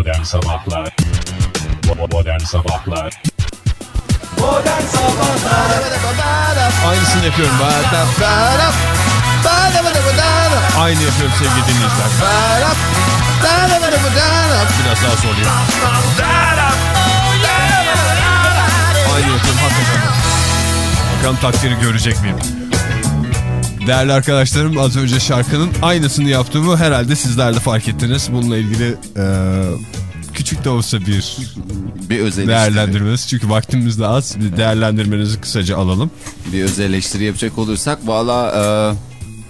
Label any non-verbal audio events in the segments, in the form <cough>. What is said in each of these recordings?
Modern Sabahlar Modern Sabahlar Modern Sabahlar Aynısını yapıyorum. Aynı yapıyorum sevgili dinleyiciler. Biraz daha zorlayayım. Aynı yapıyorum hakikaten. Bakalım takdiri görecek miyim? Değerli arkadaşlarım az önce şarkının aynısını yaptığımı herhalde sizler de fark ettiniz. Bununla ilgili e, küçük de olsa bir Bir öz değerlendirmeniz. Çünkü vaktimiz de az. Bir değerlendirmenizi kısaca alalım. Bir öz eleştiri yapacak olursak valla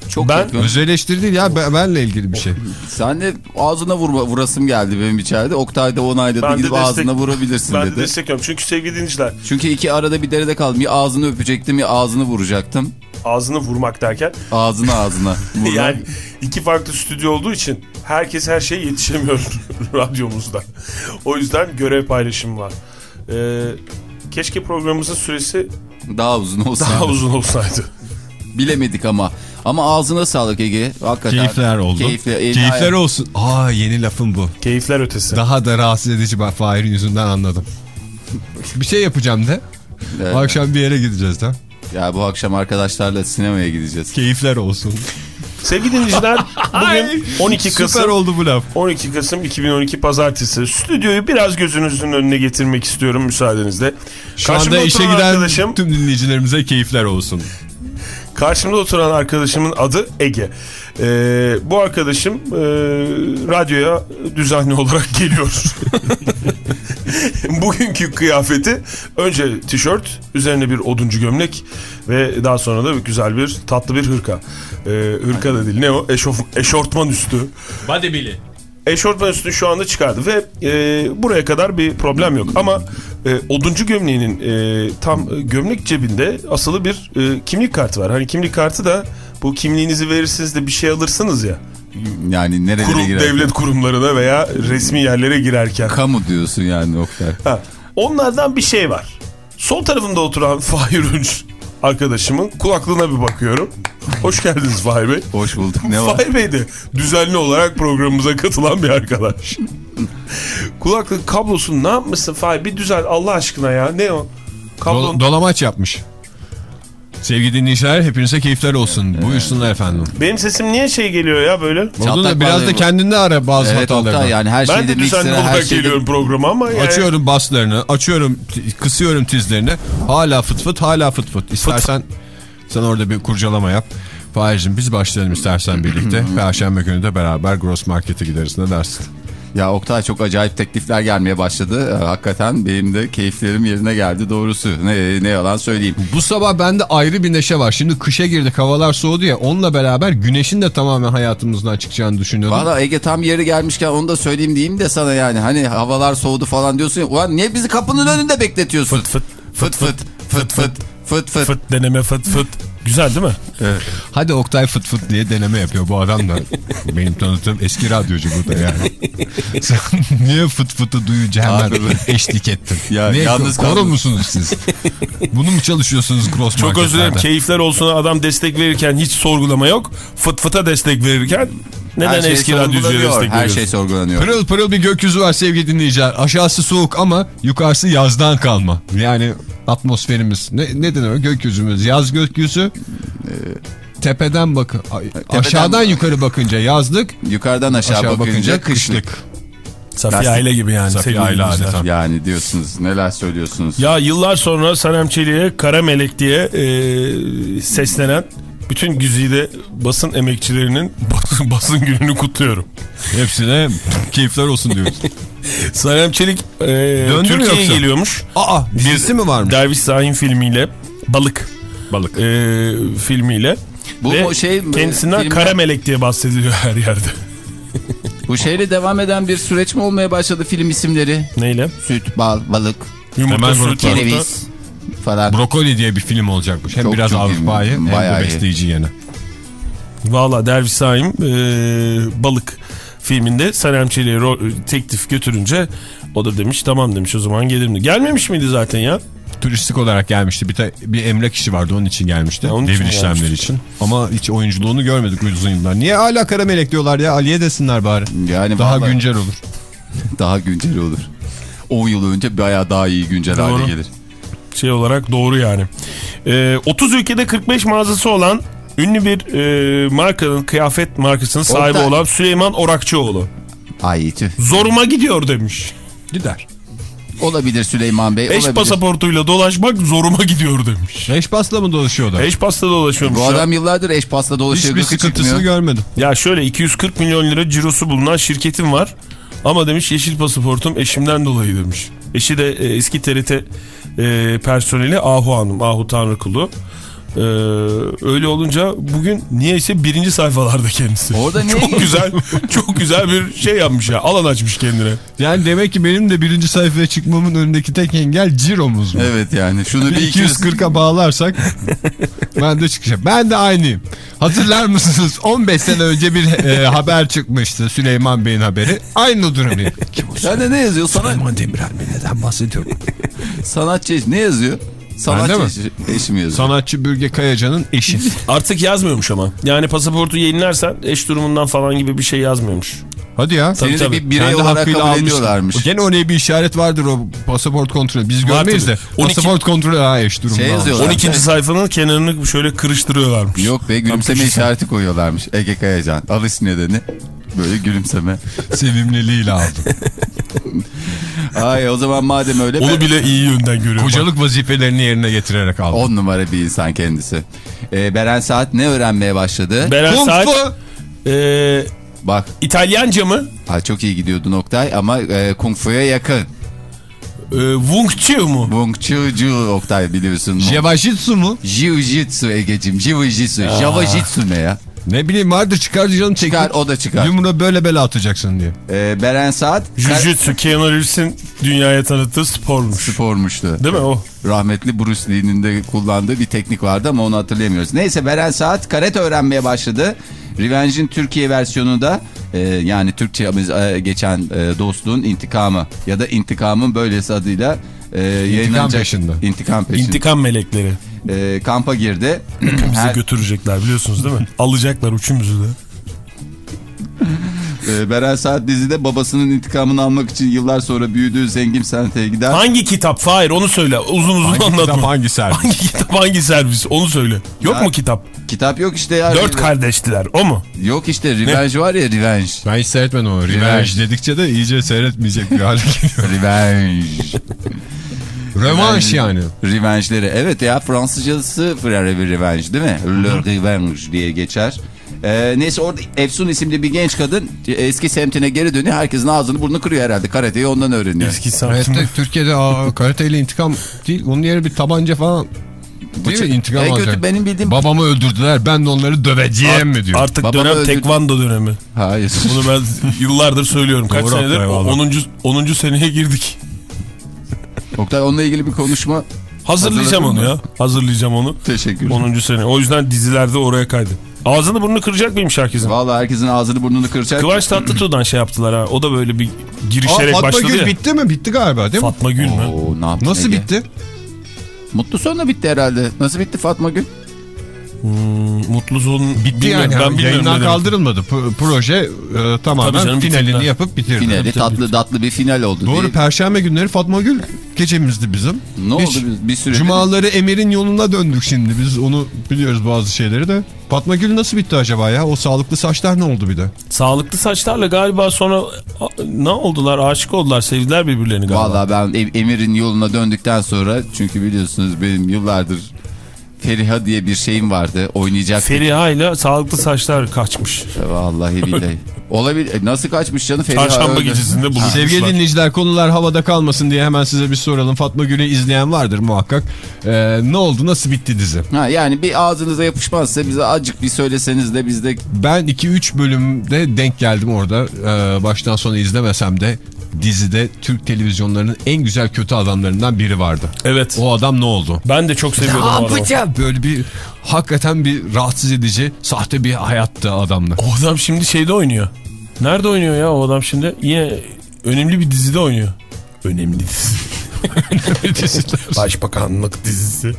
e, çok Ben- yakın. Öz eleştiri değil ya ben- benle ilgili bir şey. Sen de ağzına vurma, vurasım geldi benim içeride. Oktay da onayladı. Ben de Gidip destek- ağzına vurabilirsin Ben de dedi. destekliyorum. Çünkü sevgili dinleyiciler Çünkü iki arada bir derede kaldım. Ya ağzını öpecektim ya ağzını vuracaktım. Ağzını vurmak derken Ağzına ağzına. <laughs> Yani iki farklı stüdyo olduğu için herkes her şeye yetişemiyor <laughs> radyomuzda. O yüzden görev paylaşımı var. Ee, keşke programımızın süresi Daha uzun olsaydı. daha uzun olsaydı. <laughs> Bilemedik ama. Ama ağzına sağlık Ege. Hakikaten. Keyifler oldu. Keyifli. Eline Keyifler ayak- olsun. Aa yeni lafım bu. Keyifler ötesi. Daha da rahatsız edici ben Fahir'in yüzünden anladım. bir şey yapacağım de. Evet. Bu akşam bir yere gideceğiz de. Ya bu akşam arkadaşlarla sinemaya gideceğiz. Keyifler olsun. Sevgili dinleyiciler bugün 12 Süper Kasım oldu bu laf. 12 Kasım 2012 Pazartesi. Stüdyoyu biraz gözünüzün önüne getirmek istiyorum müsaadenizle. Şu anda Karşımda işe oturan giden arkadaşım, tüm dinleyicilerimize keyifler olsun. karşımda oturan arkadaşımın adı Ege. Ee, bu arkadaşım e, radyoya düzenli <laughs> olarak geliyor. <laughs> Bugünkü kıyafeti önce tişört, üzerine bir oduncu gömlek ve daha sonra da güzel bir tatlı bir hırka. Ee, hırka da değil ne o? Eşof, eşortman üstü. Badebili. Eşortman üstünü şu anda çıkardı ve e, buraya kadar bir problem yok. Ama e, oduncu gömleğinin e, tam e, gömlek cebinde asılı bir e, kimlik kartı var. Hani kimlik kartı da bu kimliğinizi verirsiniz de bir şey alırsınız ya. Yani nerelere Kurum, girer? devlet kurumlarına veya resmi yerlere girerken. Kamu diyorsun yani Oktay. Ha, onlardan bir şey var. Sol tarafımda oturan <laughs> Fahir Ünç arkadaşımın kulaklığına bir bakıyorum. Hoş geldiniz Fahir Bey. Hoş bulduk. Ne var? Fahir Bey de düzenli olarak programımıza katılan bir arkadaş. Kulaklık kablosunu ne yapmışsın Fahir? Bir düzel Allah aşkına ya. Ne o? Kablon... Dol- dolamaç yapmış. Sevgili dinleyiciler hepinize keyifler olsun. Buyursunlar efendim. Benim sesim niye şey geliyor ya böyle? Oldu da biraz da kendinde ara bazı Evet hatalarını. Oktay yani her Ben şeyde de düzenli miksere her olarak şeyde... geliyorum programa ama yani... Açıyorum baslarını, açıyorum, kısıyorum tizlerini. Hala fıt fıt, hala fıt fıt. İstersen sen orada bir kurcalama yap. Fahir'cim biz başlayalım istersen birlikte. <clears throat> Perşembe günü de beraber Gross Market'e gideriz. Ne dersin? Ya Oktay çok acayip teklifler gelmeye başladı. Ee, Hakikaten benim de keyiflerim yerine geldi doğrusu. Ne, ne yalan söyleyeyim. Bu sabah bende ayrı bir neşe var. Şimdi kışa girdik, havalar soğudu ya. Onunla beraber güneşin de tamamen hayatımızdan çıkacağını düşünüyordum. Valla Ege tam yeri gelmişken onu da söyleyeyim diyeyim de sana yani. Hani havalar soğudu falan diyorsun ya. Ulan niye bizi kapının önünde bekletiyorsun? Fıt fıt fıt fıt fıt fıt fıt fıt. Fıt deneme fıt fıt. Güzel değil mi? Hadi Oktay fıt fıt diye deneme yapıyor bu adam da. Benim tanıdığım eski radyocu bu da yani. <laughs> Sen niye fıt fıtı duyunca hemen eşlik ettin? <laughs> Ya niye yalnız kaldım. musunuz siz? Bunu mu çalışıyorsunuz cross Çok özür dilerim. Keyifler olsun adam destek verirken hiç sorgulama yok. Fıt fıta destek verirken neden Her şey eski radyocuya destek Her şey sorgulanıyor. Pırıl pırıl bir gökyüzü var sevgili dinleyiciler. Aşağısı soğuk ama yukarısı yazdan kalma. Yani atmosferimiz. Ne, ne denir o gökyüzümüz? Yaz gökyüzü. Tepeden bakın. Aşağıdan yukarı bakınca yazlık. Yukarıdan aşağı, Aşağı bakınca, bakınca kışlık. kışlık. Safiye Lastik- aile gibi yani. Safiye aile adeta. Yani diyorsunuz neler söylüyorsunuz. Ya yıllar sonra Sanem Çelik'e Kara Melek diye e, seslenen bütün güzide basın emekçilerinin basın, basın gününü kutluyorum. Hepsine keyifler olsun diyoruz. <laughs> Sanem Çelik e, Döndü mü Türkiye'ye geliyormuş. Aa birisi mi varmış? Derviş Şahin filmiyle Balık Balık. e, filmiyle. Bu Ve şey kendisinden filmler- Kara Melek diye bahsediliyor her yerde. <laughs> Bu şeyle devam eden bir süreç mi olmaya başladı film isimleri? Neyle? Süt, bal, balık, Yumurta, Hemen süt, kereviz falan. Brokoli diye bir film olacakmış. Hem Çok biraz. Avrupa'yı hem de besleyici yine. Valla Derviş Saim e, Balık filminde Sanem Çelik'e teklif götürünce o da demiş tamam demiş o zaman gelirim. Gelmemiş miydi zaten ya? Turistik olarak gelmişti. Bir, bir emlak işi vardı onun için gelmişti. Onun için Devir mi işlemleri gelmişti? için. Ama hiç oyunculuğunu görmedik uzun yıllar. Niye hala kara melek diyorlar ya? Ali'ye desinler bari. Yani Daha vallahi- güncel olur. <laughs> Daha güncel olur. 10 yıl önce bayağı daha iyi güncel Doğru. hale gelir. Şey olarak doğru yani. Ee, 30 ülkede 45 mağazası olan ünlü bir e, markanın kıyafet markasının sahibi olan Süleyman Orakçıoğlu. Ay tüh. Zoruma gidiyor demiş. Gider. Olabilir Süleyman Bey. Eş olabilir. pasaportuyla dolaşmak zoruma gidiyor demiş. Eş pasla mı dolaşıyordu? Eş pasta dolaşıyormuş. Bu ya. adam yıllardır eş pasta dolaşıyor. Hiçbir sıkıntısını çıkmıyor. görmedim. Ya şöyle 240 milyon lira cirosu bulunan şirketim var. Ama demiş yeşil pasaportum eşimden dolayı demiş. Eşi de e, eski TRT e, personeli Ahu Hanım, Ahu Tanrıkulu. Ee, öyle olunca bugün niyeyse birinci sayfalarda kendisi. Orada <laughs> niye çok güzel, çok güzel bir şey yapmış ya. Alan açmış kendine. Yani demek ki benim de birinci sayfaya çıkmamın önündeki tek engel ciromuz mu? Evet yani şunu bir 200 240'a bağlarsak ben de çıkacağım. Ben de aynıyım. Hatırlar mısınız? 15 sene önce bir e, haber çıkmıştı. Süleyman Bey'in haberi. Aynı durumdayım. Kim o? Sen de ne yazıyor? Sana, Süleyman Demirel mi? Neden bahsediyorum? sanatçı ne yazıyor? Sanatçı mi? eşi, eşi mi yazıyor? Sanatçı Bürge Kayacan'ın eşi. <laughs> Artık yazmıyormuş ama. Yani pasaportu yenilersen eş durumundan falan gibi bir şey yazmıyormuş. Hadi ya. Seni de tabii. bir birey Kendi olarak kabul almış. ediyorlarmış. Gene oraya bir işaret vardır o pasaport kontrolü. Biz görmeyiz de. tabii. 12 Pasaport kontrolü ha eş durumda. Şey yazıyorlar. 12. sayfanın kenarını şöyle kırıştırıyorlarmış. Yok be gülümseme işareti koyuyorlarmış. Ege Kayacan. Alış nedeni. Böyle gülümseme. Sevimliliğiyle aldım. Ay o zaman madem öyle. Onu bile iyi yönden görüyorum. Kocalık vazifelerini yerine getirerek aldım. 10 numara bir insan kendisi. Ee, Beren Saat ne öğrenmeye başladı? Beren Kung Saat Fu. e, Bak İtalyanca mı? ha, çok iyi gidiyordu Oktay ama e, Kung Fu'ya yakın. E, Wung Chiu mu? Wong Chiu Ju Oktay biliyorsun. Jevajitsu mu? Jiu-Jitsu Ege'cim. Jiu-Jitsu. Java-Jitsu ne ya? Ne bileyim vardır çıkar canım teknik. Çıkar o da çıkar. Yumruğa böyle bele atacaksın diye. Ee, Beren Saat Jiu-Jitsu, Keanu Reeves'in dünyaya tanıttığı spormuş. spormuştu. Değil mi o? Rahmetli Bruce Lee'nin de kullandığı bir teknik vardı ama onu hatırlayamıyoruz. Neyse Beren Saat karate öğrenmeye başladı. Revenge'in Türkiye versiyonu da e, yani Türkçe'miz e, geçen e, dostluğun intikamı ya da intikamın böylesi adıyla e, yayınlanacak. peşinde. İntikam peşinde. İntikam melekleri. E, kampa girdi. Bizi Her- götürecekler biliyorsunuz değil mi? <laughs> Alacaklar üçümüzü de. e, Beren Saat dizide babasının intikamını almak için yıllar sonra büyüdüğü zengin semte gider. Hangi kitap? Fahir onu söyle. Uzun uzun Hangi anlatma. kitap hangi servis? Hangi kitap hangi servis? Onu söyle. Yok Ya- mu kitap? Kitap yok işte ya. Dört kardeştiler. O mu? Yok işte Revenge var ya Revenge. Ben hiç seyretmedim o. Revenge dedikçe de iyice seyretmeyecek bir hale geliyor. Revenge. <laughs> Rövanş yani. Revenge'leri. Evet ya Fransızcası Revenge değil mi? Le Revenge diye geçer. Ee, neyse orada Efsun isimli bir genç kadın eski semtine geri dönüyor. Herkesin ağzını burnunu kırıyor herhalde. Karateyi ondan öğreniyor. Eski Evet sanatçı. de Türkiye'de aa, karateyle intikam değil. Onun yerine bir tabanca falan değil mi? İntikam En kötü benim bildiğim... Babamı öldürdüler ben de onları döveceğim mi diyor. Artık Babamı dönem öldürdü. tekvando dönemi. Hayır. Bunu ben <laughs> yıllardır söylüyorum. Kaç Doğru senedir? Oktay, vallahi. 10. 10. seneye girdik. Oktay onunla ilgili bir konuşma. Hazırlayacağım onu ya. Hazırlayacağım onu. Teşekkür 10. sene. O yüzden dizilerde oraya kaydı. Ağzını burnunu kıracak mıymış herkesin? Valla herkesin ağzını burnunu kıracak. Kıvanç Tatlıtuğ'dan şey yaptılar ha. O da böyle bir girişerek Aa, Fatma başladı Gül ya. bitti mi? Bitti galiba değil mi? Fatma Gül mü? Oo, ne yaptın Nasıl Ege? bitti? Mutlu sonla bitti herhalde. Nasıl bitti Fatma Gül? Hmm, mutlu son Bitti bilmiyorum. yani. Ben bilmiyorum. Yayından kaldırılmadı. P- proje e, tamamen Tabii canım, finalini bitirdiler. yapıp bitirdi. Finali tatlı tatlı bir final oldu. Doğru Bir- perşembe günleri Fatma Gül gecemizdi bizim. Ne oldu Hiç- biz bir süre? Cumaları Emir'in yoluna döndük şimdi. Biz onu biliyoruz bazı şeyleri de. Fatma Gül nasıl bitti acaba ya? O sağlıklı saçlar ne oldu bir de? Sağlıklı saçlarla galiba sonra ne oldular? Aşık oldular. Sevdiler birbirlerini galiba. Valla ben Em- Emir'in yoluna döndükten sonra çünkü biliyorsunuz benim yıllardır Feriha diye bir şeyim vardı. Oynayacak. Feriha ile sağlıklı saçlar kaçmış. Vallahi billahi. <laughs> Olabilir. E, Nasıl kaçmış canım Feriha? Çarşamba öyle. gecesinde buluşmuşlar. Sevgili dinleyiciler konular havada kalmasın diye hemen size bir soralım. Fatma Gül'ü izleyen vardır muhakkak. Ee, ne oldu nasıl bitti dizi? Ha, yani bir ağzınıza yapışmazsa bize acık bir söyleseniz de biz de Ben 2-3 bölümde denk geldim orada. Ee, baştan sona izlemesem de dizide Türk televizyonlarının en güzel kötü adamlarından biri vardı. Evet. O adam ne oldu? Ben de çok seviyordum o Ne adamı. yapacağım? Böyle bir hakikaten bir rahatsız edici sahte bir hayattı adamla. O adam şimdi şeyde oynuyor. Nerede oynuyor ya o adam şimdi? Yine önemli bir dizide oynuyor. Önemli dizi. <laughs> Başbakanlık dizisi.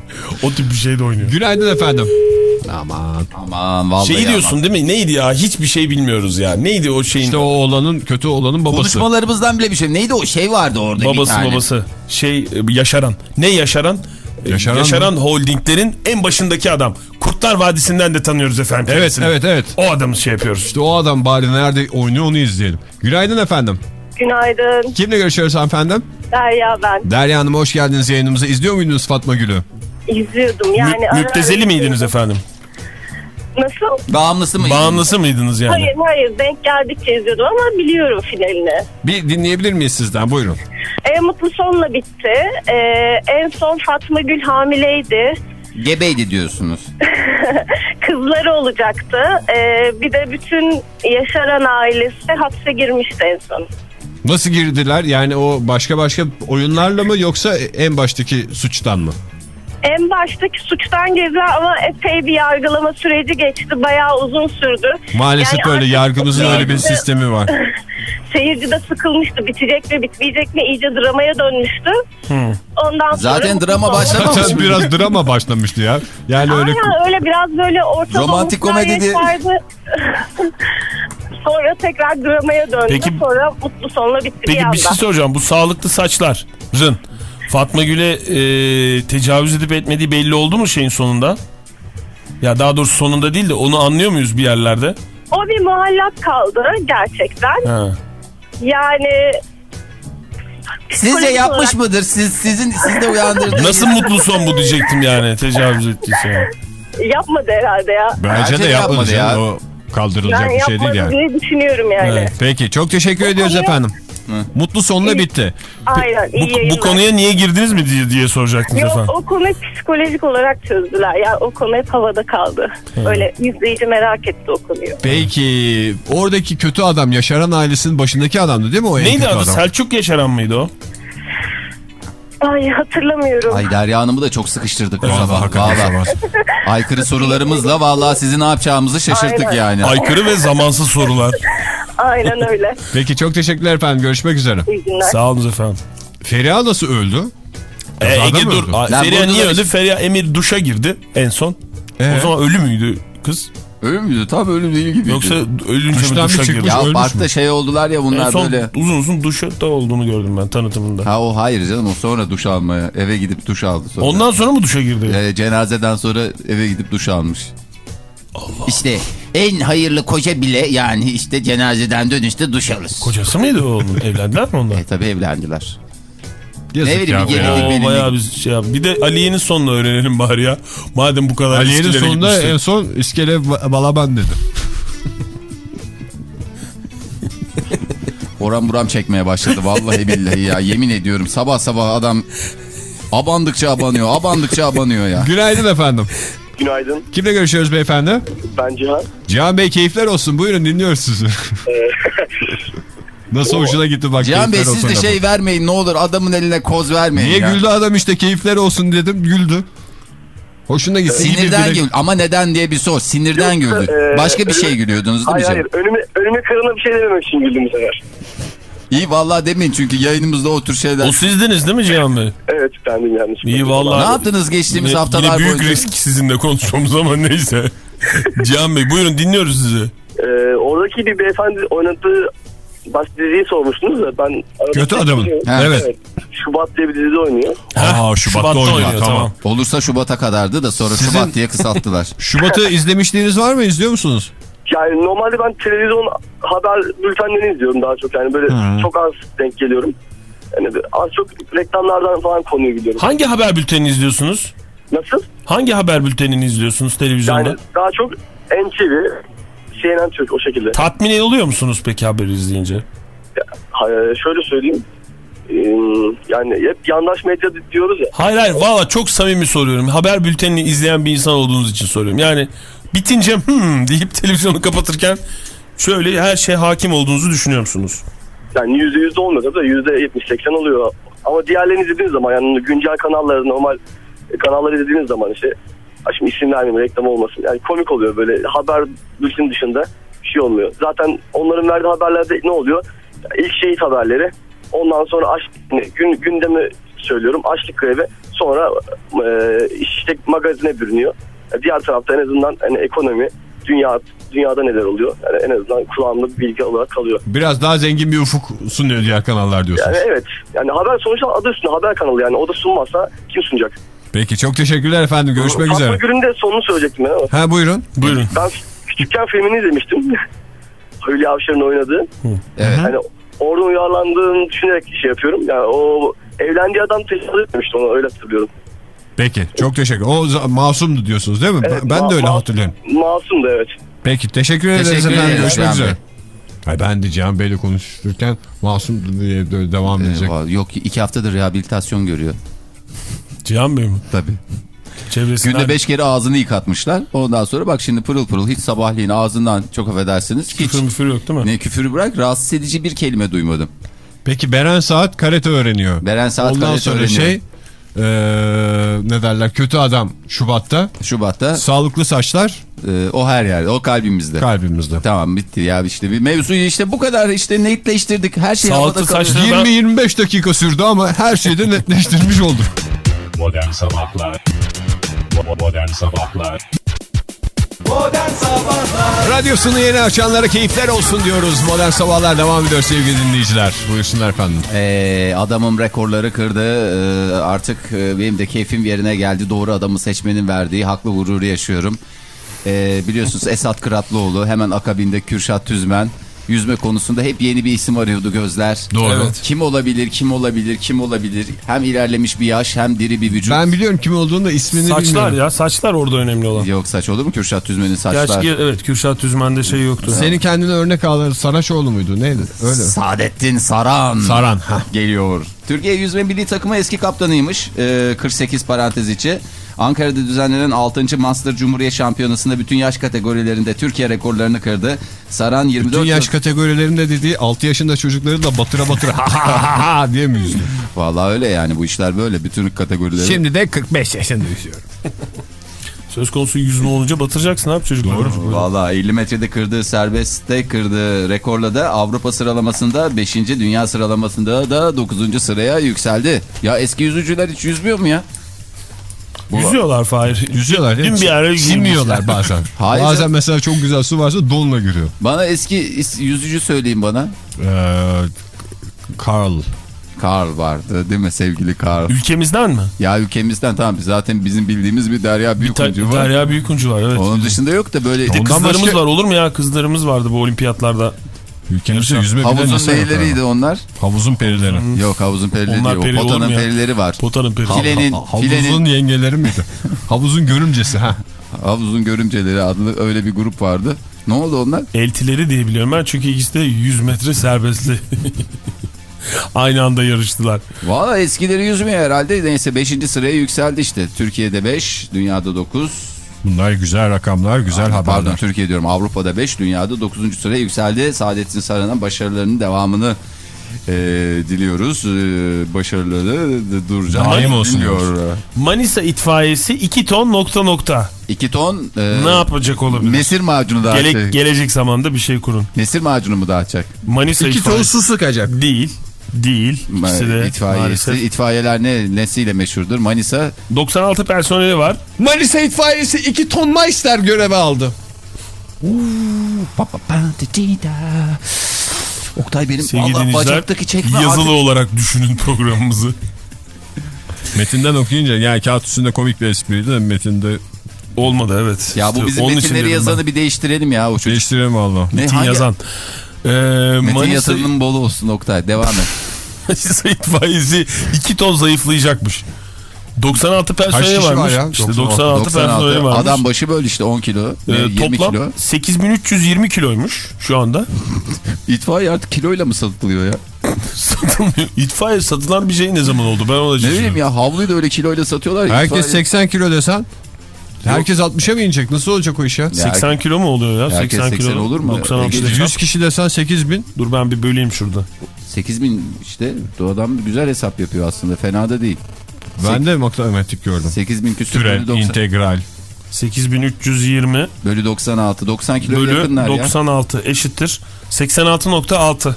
O tip bir şeyde oynuyor. Günaydın efendim. Aman. Aman vallahi Şeyi diyorsun aman. değil mi? Neydi ya? Hiçbir şey bilmiyoruz ya. Neydi o şeyin? İşte o oğlanın kötü oğlanın babası. Konuşmalarımızdan bile bir şey. Neydi o şey vardı orada bir babası tane. babası. Şey e, Yaşaran. Ne Yaşaran? E, Yaşaran Yaşaran, mı? Holdinglerin en başındaki adam. Kurtlar Vadisi'nden de tanıyoruz efendim. Evet kendisini. evet evet. O adamı şey yapıyoruz. İşte o adam bari nerede oynuyor onu izleyelim. Günaydın efendim. Günaydın. Kimle görüşüyoruz hanımefendim? Derya ben. Derya Hanım hoş geldiniz yayınımıza. İzliyor muydunuz Fatma Gül'ü? İzliyordum yani. Mü- müptezeli miydiniz efendim? Nasıl? Bağımlısı mı? Bağımlısı mıydınız yani? Hayır hayır denk geldikçe izliyordum ama biliyorum finalini. Bir dinleyebilir miyiz sizden? Buyurun. E, mutlu sonla bitti. E, en son Fatma Gül hamileydi. Gebeydi diyorsunuz. <laughs> Kızları olacaktı. E, bir de bütün Yaşaran ailesi hapse girmişti en son. Nasıl girdiler? Yani o başka başka oyunlarla mı yoksa en baştaki suçtan mı? En baştaki suçtan girdiler ama epey bir yargılama süreci geçti. Bayağı uzun sürdü. Maalesef Yani öyle yargımızın öyle bir sistemi var. <laughs> Seyirci de sıkılmıştı. Bitecek mi bitmeyecek mi iyice dramaya dönmüştü. Ondan sonra Zaten drama. Zaten biraz drama başlamıştı ya. Yani öyle Aynen öyle biraz böyle orta Romantik komedi. <laughs> Sonra tekrar dramaya döndü. Peki- Sonra mutlu sonla bitti bir Peki anda. bir şey soracağım. Bu sağlıklı saçların Fatma Gül'e e, tecavüz edip etmediği belli oldu mu şeyin sonunda? Ya daha doğrusu sonunda değil de onu anlıyor muyuz bir yerlerde? O bir muallak kaldı gerçekten. Ha. Yani Sizce yapmış olarak- mıdır? Siz sizin siz de uyandırdınız. Nasıl mutlu son bu diyecektim yani tecavüz ettiyse. yani. yapmadı herhalde ya. bence Bence de yapmadı yapmadı ya. O kaldırılacak Yani bir şey değil yani. diye düşünüyorum yani. Evet. Peki çok teşekkür ediyoruz konuya- efendim. Mutlu sonla bitti. Aynen iyi Bu, yayınlar. bu konuya niye girdiniz mi diye, diye soracaktınız Yok efendim. o konu psikolojik olarak çözdüler. Yani o konu hep havada kaldı. Öyle izleyici merak etti o konuyu. Peki oradaki kötü adam Yaşaran ailesinin başındaki adamdı değil mi o Neydi adı? adam? Selçuk Yaşaran mıydı o? Ay hatırlamıyorum. Ay Derya Hanım'ı da çok sıkıştırdık bu Evet, sabah. Valla. Aykırı sorularımızla vallahi sizi ne yapacağımızı şaşırttık Aynen. yani. Aykırı ve zamansız sorular. Aynen <laughs> öyle. Peki çok teşekkürler efendim. Görüşmek üzere. İyi günler. Sağ olun efendim. Feriha nasıl öldü? Ee, Kazada Ege dur. öldü? Feriha niye öldü? Feriha Emir duşa girdi en son. Ee? O zaman ölü müydü kız? Öyle müydü? Tam ölüm değil gibi. Yoksa ölünce mi Duştan duşa girdi? ya parkta şey oldular ya En bunlar son böyle. uzun uzun duşta olduğunu gördüm ben tanıtımında. Ha o hayır canım o sonra duş almaya eve gidip duş aldı sonra. Ondan sonra mı duşa girdi? Ee, cenazeden sonra eve gidip duş almış. İşte en hayırlı koca bile yani işte cenazeden dönüşte duş alır. Kocası mıydı o onun? <laughs> Evlendiler mi onlar? E tabi evlendiler. Yazık Ne bileyim, ya bir bayağı biz şey yap. Bir de Aliye'nin sonunu öğrenelim bari ya. Madem bu kadar Aliye'nin sonunda gitmiştik. en son iskele ba- balaban dedi. <laughs> Oram buram çekmeye başladı vallahi billahi ya yemin ediyorum sabah sabah adam abandıkça abanıyor abandıkça abanıyor ya. Günaydın efendim. <laughs> Günaydın. Kimle görüşüyoruz beyefendi? Ben Cihan. Cihan Bey keyifler olsun. Buyurun dinliyoruz sizi. <laughs> Nasıl hoşuna gitti bak. Cihan Bey siz de şey lafı. vermeyin ne olur adamın eline koz vermeyin Niye ya. güldü adam işte keyifler olsun dedim güldü. Hoşuna gitti. Sinirden dilek- güldü ama neden diye bir sor sinirden Yok, güldü. e, Başka bir şey önüme- gülüyordunuz değil mi Hayır hayır önüme, önüme kırına bir şey dememek için güldüm bu sefer. İyi vallahi demeyin çünkü yayınımızda o tür şeyler. O sizdiniz değil mi Cihan Bey? Evet bendim yanlış. İyi vallahi. Ne yaptınız geçtiğimiz Yine- haftalar Yine büyük boyunca? risk sizinle konuşmamız ama neyse. <laughs> Cihan Bey buyurun dinliyoruz sizi. Ee, oradaki bir beyefendi oynadığı baş diziyi sormuştunuz da ben... Kötü adamın. Ha. Evet. Şubat diye bir dizide oynuyor. Aa Şubat'ta, oynuyor, tamam. Olursa Şubat'a kadardı da sonra Sizin- Şubat diye kısalttılar. <laughs> Şubat'ı izlemişliğiniz var mı? İzliyor musunuz? Yani normalde ben televizyon haber bültenlerini izliyorum daha çok. Yani böyle Hı. çok az denk geliyorum. Yani az çok reklamlardan falan konuyu biliyorum. Hangi haber bültenini izliyorsunuz? Nasıl? Hangi haber bültenini izliyorsunuz televizyonda? Yani daha çok NTV, CNN Türk o şekilde. Tatmin oluyor musunuz peki haber izleyince? Ha, şöyle söyleyeyim. Yani hep yandaş medya diyoruz ya. Hayır hayır valla çok samimi soruyorum. Haber bültenini izleyen bir insan olduğunuz için soruyorum. Yani bitince hmm deyip televizyonu kapatırken şöyle her şeye hakim olduğunuzu düşünüyor musunuz? Yani yüzde yüzde olmasa da yüzde yetmiş seksen oluyor. Ama diğerlerini izlediğiniz zaman yani güncel kanalları normal kanalları izlediğiniz zaman işte şimdi isim vermeyeyim reklam olmasın. Yani komik oluyor böyle haber bülten dışında bir şey olmuyor. Zaten onların verdiği haberlerde ne oluyor? İlk şehit haberleri ondan sonra aşk gün, gündemi söylüyorum açlık grevi sonra e, işte magazine bürünüyor. Diğer tarafta en azından hani ekonomi, dünya dünyada neler oluyor. Yani en azından kulağımda bir bilgi olarak kalıyor. Biraz daha zengin bir ufuk sunuyor diğer kanallar diyorsunuz. Yani evet. Yani haber sonuçta adı üstünde haber kanalı yani. O da sunmazsa kim sunacak? Peki çok teşekkürler efendim. Görüşmek Fatma üzere. Gül'ün de sonunu söyleyecektim ben ama. Ha buyurun. Buyurun. Ben küçükken filmini izlemiştim. <laughs> Hülya Avşar'ın oynadığı. Evet. Hani oradan uyarlandığını düşünerek şey yapıyorum. Yani o evlendiği adam tecavüz etmişti onu öyle hatırlıyorum. Peki çok teşekkür. O masumdu diyorsunuz değil mi? Evet, ben de öyle hatırlıyorum. Masum da evet. Peki teşekkür ederiz Teşekkür efendim. Görüşmek üzere. Ay ben de Cihan Bey'le konuşurken masum diye de- devam edecek. Ee, yok iki haftadır rehabilitasyon görüyor. Cihan Bey mi? Tabii. Çevresinden. Günde beş kere ağzını yıkatmışlar. Ondan sonra bak şimdi pırıl pırıl hiç sabahleyin ağzından çok affedersiniz. Hiç Küfür müfür yok değil mi? ne küfürü bırak rahatsız edici bir kelime duymadım. Peki Beren Saat karate öğreniyor. Beren Saat Ondan karate sonra öğreniyor. şey eee, ne derler kötü adam Şubat'ta. Şubat'ta Sağlıklı saçlar e, o her yerde o kalbimizde. kalbimizde. Tamam bitti ya işte bir mevzuyu işte bu kadar işte netleştirdik. Her şey Sağlıklı saçlar- 20-25 dakika sürdü ama her şeyde netleştirmiş olduk. Modern Sabahlar Modern Sabahlar Modern Sabahlar Radyosunu yeni açanlara keyifler olsun diyoruz. Modern Sabahlar devam ediyor sevgili dinleyiciler. Buyursunlar efendim. Ee, adamım rekorları kırdı. Ee, artık e, benim de keyfim yerine geldi. Doğru adamı seçmenin verdiği haklı gururu yaşıyorum. Ee, biliyorsunuz Esat Kıratlıoğlu hemen akabinde Kürşat Tüzmen. Yüzme konusunda hep yeni bir isim arıyordu gözler. Doğru. Evet. Kim olabilir, kim olabilir, kim olabilir? Hem ilerlemiş bir yaş hem diri bir vücut. Ben biliyorum kim olduğunu da ismini Saçlar bilmiyorum. ya saçlar orada önemli olan. Yok saç olur mu Kürşat Tüzmen'in saçlar? Gerçi evet Kürşat Tüzmen'de şey yoktu. Senin kendine örnek aldığın Saraçoğlu muydu? Neydi? Öyle. Saadettin Saran. Saran. hah. geliyor. Türkiye yüzme milli takımı eski kaptanıymış. Ee, 48 parantez içi. Ankara'da düzenlenen 6. Master Cumhuriyet Şampiyonası'nda bütün yaş kategorilerinde Türkiye rekorlarını kırdı. Saran 24 Bütün yaş kategorilerinde dediği 6 yaşında çocukları da batıra batıra <laughs> ha ha ha ha diye mi yüzdü? Vallahi öyle yani bu işler böyle bütün kategorileri. Şimdi de 45 yaşında yüzüyorum. <laughs> Söz konusu yüzme olunca batıracaksın abi çocuklar. Doğru. Vallahi 50 metrede kırdığı serbestte kırdığı rekorla da Avrupa sıralamasında 5. dünya sıralamasında da 9. sıraya yükseldi. Ya eski yüzücüler hiç yüzmüyor mu ya? Yüzüyorlar Fahir. Yüzüyorlar değil mi? Dün bir ara Sinmiyorlar bazen. <laughs> Hayır bazen canım. mesela çok güzel su varsa donla giriyor. Bana eski yüzücü söyleyin bana. Ee, Carl. Karl vardı değil mi sevgili Karl? Ülkemizden mi? Ya ülkemizden tamam zaten bizim bildiğimiz bir Derya Büyükuncu var. Derya Büyükuncu var evet. Onun dışında yok da böyle Bir de Ondan kızlarımız başka- var olur mu ya? Kızlarımız vardı bu olimpiyatlarda. Ülkemizde yüzme bilen havuzun yok neyleriydi onlar? Havuzun perileri. Yok havuzun perileri Onlar değil. peri potanın ya? perileri var. Potanın peri. Filenin, Ha- havuzun filenin, yengeleri miydi? <laughs> havuzun görümcesi ha. havuzun görümceleri adlı öyle bir grup vardı. Ne oldu onlar? Eltileri diye biliyorum ben çünkü ikisi de 100 metre serbestli. <laughs> Aynı anda yarıştılar. Valla eskileri yüzmüyor herhalde. Neyse 5. sıraya yükseldi işte. Türkiye'de 5, dünyada 9. Bunlar güzel rakamlar, güzel haberler. Pardon Türkiye diyorum. Avrupa'da 5, dünyada 9. sıraya yükseldi. Saadettin Saran'ın başarılarının devamını e, diliyoruz. E, başarıları duracak. Daim olsun Bilmiyor. Manisa itfaiyesi 2 ton nokta nokta. 2 ton e, Ne yapacak olabilir? mesir macunu dağıtacak. Gele- gelecek zamanda bir şey kurun. mesir macunu mu dağıtacak? Manisa İki ton itfaiyesi. su sıkacak. Değil. Değil. İkisi de İtfaiyesi. maalesef. İtfaiyeler ne nesiyle meşhurdur? Manisa 96 personeli var. Manisa itfaiyesi 2 ton Meister görevi aldı. Oktay benim Sevgili Allah dinleyiciler bacaktaki çekme yazılı artık- olarak düşünün programımızı. Metinden okuyunca yani kağıt üstünde komik bir espriydi de metinde Olmadı evet. Ya bu İşte bizim onun için metinleri yazanı bir değiştirelim ya o çocuk. değiştirelim valla. Metin hangi- yazan. Ee, Metin Manisa, yatırımın bolu olsun Oktay devam et. <laughs> Manisa itfaiyesi 2 ton zayıflayacakmış. 96 personeli var varmış. ya? İşte 96. 96, personeli 96 varmış. adam başı böyle işte 10 kilo Ee, 20 toplam kilo. 8320 kiloymuş şu anda. <laughs> İtfaiye artık kiloyla mı satılıyor ya? <laughs> Satılmıyor. İtfaiye satılan bir şey ne zaman oldu? Ben ona Ne bileyim ya havluyu da öyle kiloyla satıyorlar. Herkes İtfaiye- 80 kilo desen herkes 60'a mı inecek? Nasıl olacak o iş ya? 80 kilo mu oluyor ya? Herkes 80 kilo 80 olur mu? 96 Ege- ile 100 kişi desen 8 bin. Dur ben bir böleyim şurada. 8 bin işte o adam güzel hesap yapıyor aslında fena da değil. Ben de matematik gördüm. 8 bin küsur Türev, bölü, 90, integral. 8320 bölü 96 90 kilo bölü yakınlar ya. 96 eşittir. 86.6.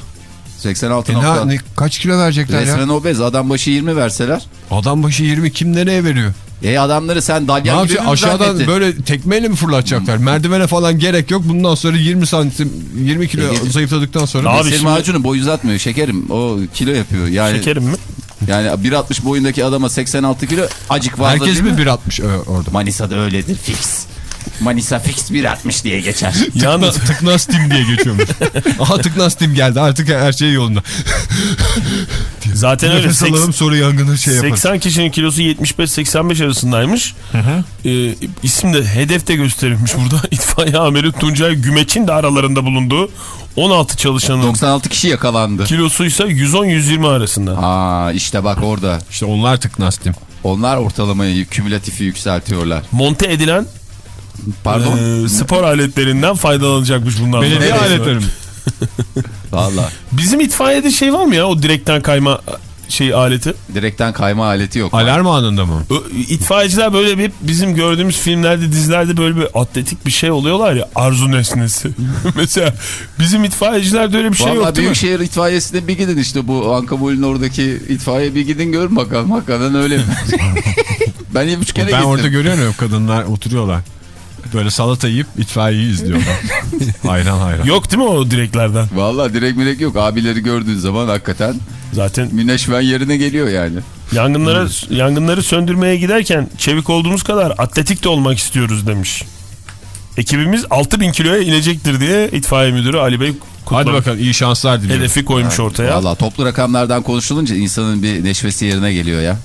86 E nokta. ne, ne- kaç kilo verecekler ya? Resmen obez adam başı 20 verseler Adam başı 20 kim nereye veriyor? E adamları sen dalyan gibi Aşağıdan zannettin? böyle tekmeyle mi fırlatacaklar? Merdivene falan gerek yok. Bundan sonra 20 santim 20 kilo Ege- zayıfladıktan sonra Abi Mesir şimdi- macunu boy uzatmıyor şekerim. O kilo yapıyor. Yani Şekerim mi? yani 1.60 boyundaki adama 86 kilo acık fazla herkes mi mi? 1.60 ö- orada? Manisa'da öyledir fix. Manisa fix 1.60 diye geçer. <laughs> Yalnız Tıknaz tim diye geçiyormuş. <laughs> Aha tıknaz tim geldi artık her şey yolunda. <laughs> zaten öyle. Alalım sonra yangını şey yaparız. 80 kişinin kilosu 75-85 arasındaymış. Ee, isim de hedefte gösterilmiş burada. İtfaiye amiri Tuncay Gümeç'in de aralarında bulunduğu 16 çalışanın 96 kişi yakalandı. kilosuysa 110-120 arasında. Aa işte bak orada. İşte onlar tıknaz tim. Onlar ortalamayı, kümülatifi yükseltiyorlar. Monte edilen Pardon. e, spor aletlerinden faydalanacakmış sonra. Belediye Evet. aletlerim. <laughs> Valla. Bizim itfaiyede şey var mı ya o direkten kayma şey aleti? Direkten kayma aleti yok. Alarm anında mı? İtfaiyeciler böyle bir bizim gördüğümüz filmlerde dizilerde böyle bir atletik bir şey oluyorlar ya arzu nesnesi. <laughs> Mesela bizim itfaiyecilerde öyle bir şey yok değil mi? Büyükşehir itfaiyesine bir gidin işte bu Ankabul'ün oradaki itfaiye bir gidin görün bakalım hakikaten öyle mi? <laughs> ben üç kere Ben gittim. orada görüyorum kadınlar oturuyorlar. Böyle salata yiyip itfaiyeyi izliyorlar. <laughs> hayran hayran. Yok değil mi o direklerden? Valla direkt mirek yok. Abileri gördüğün zaman hakikaten Zaten müneşven yerine geliyor yani. yangınlara yangınları söndürmeye giderken çevik olduğumuz kadar atletik de olmak istiyoruz demiş. Ekibimiz 6000 kiloya inecektir diye itfaiye müdürü Ali Bey Hadi kutlamış. bakalım iyi şanslar diliyorum. Hedefi koymuş ortaya. Valla toplu rakamlardan konuşulunca insanın bir neşvesi yerine geliyor ya.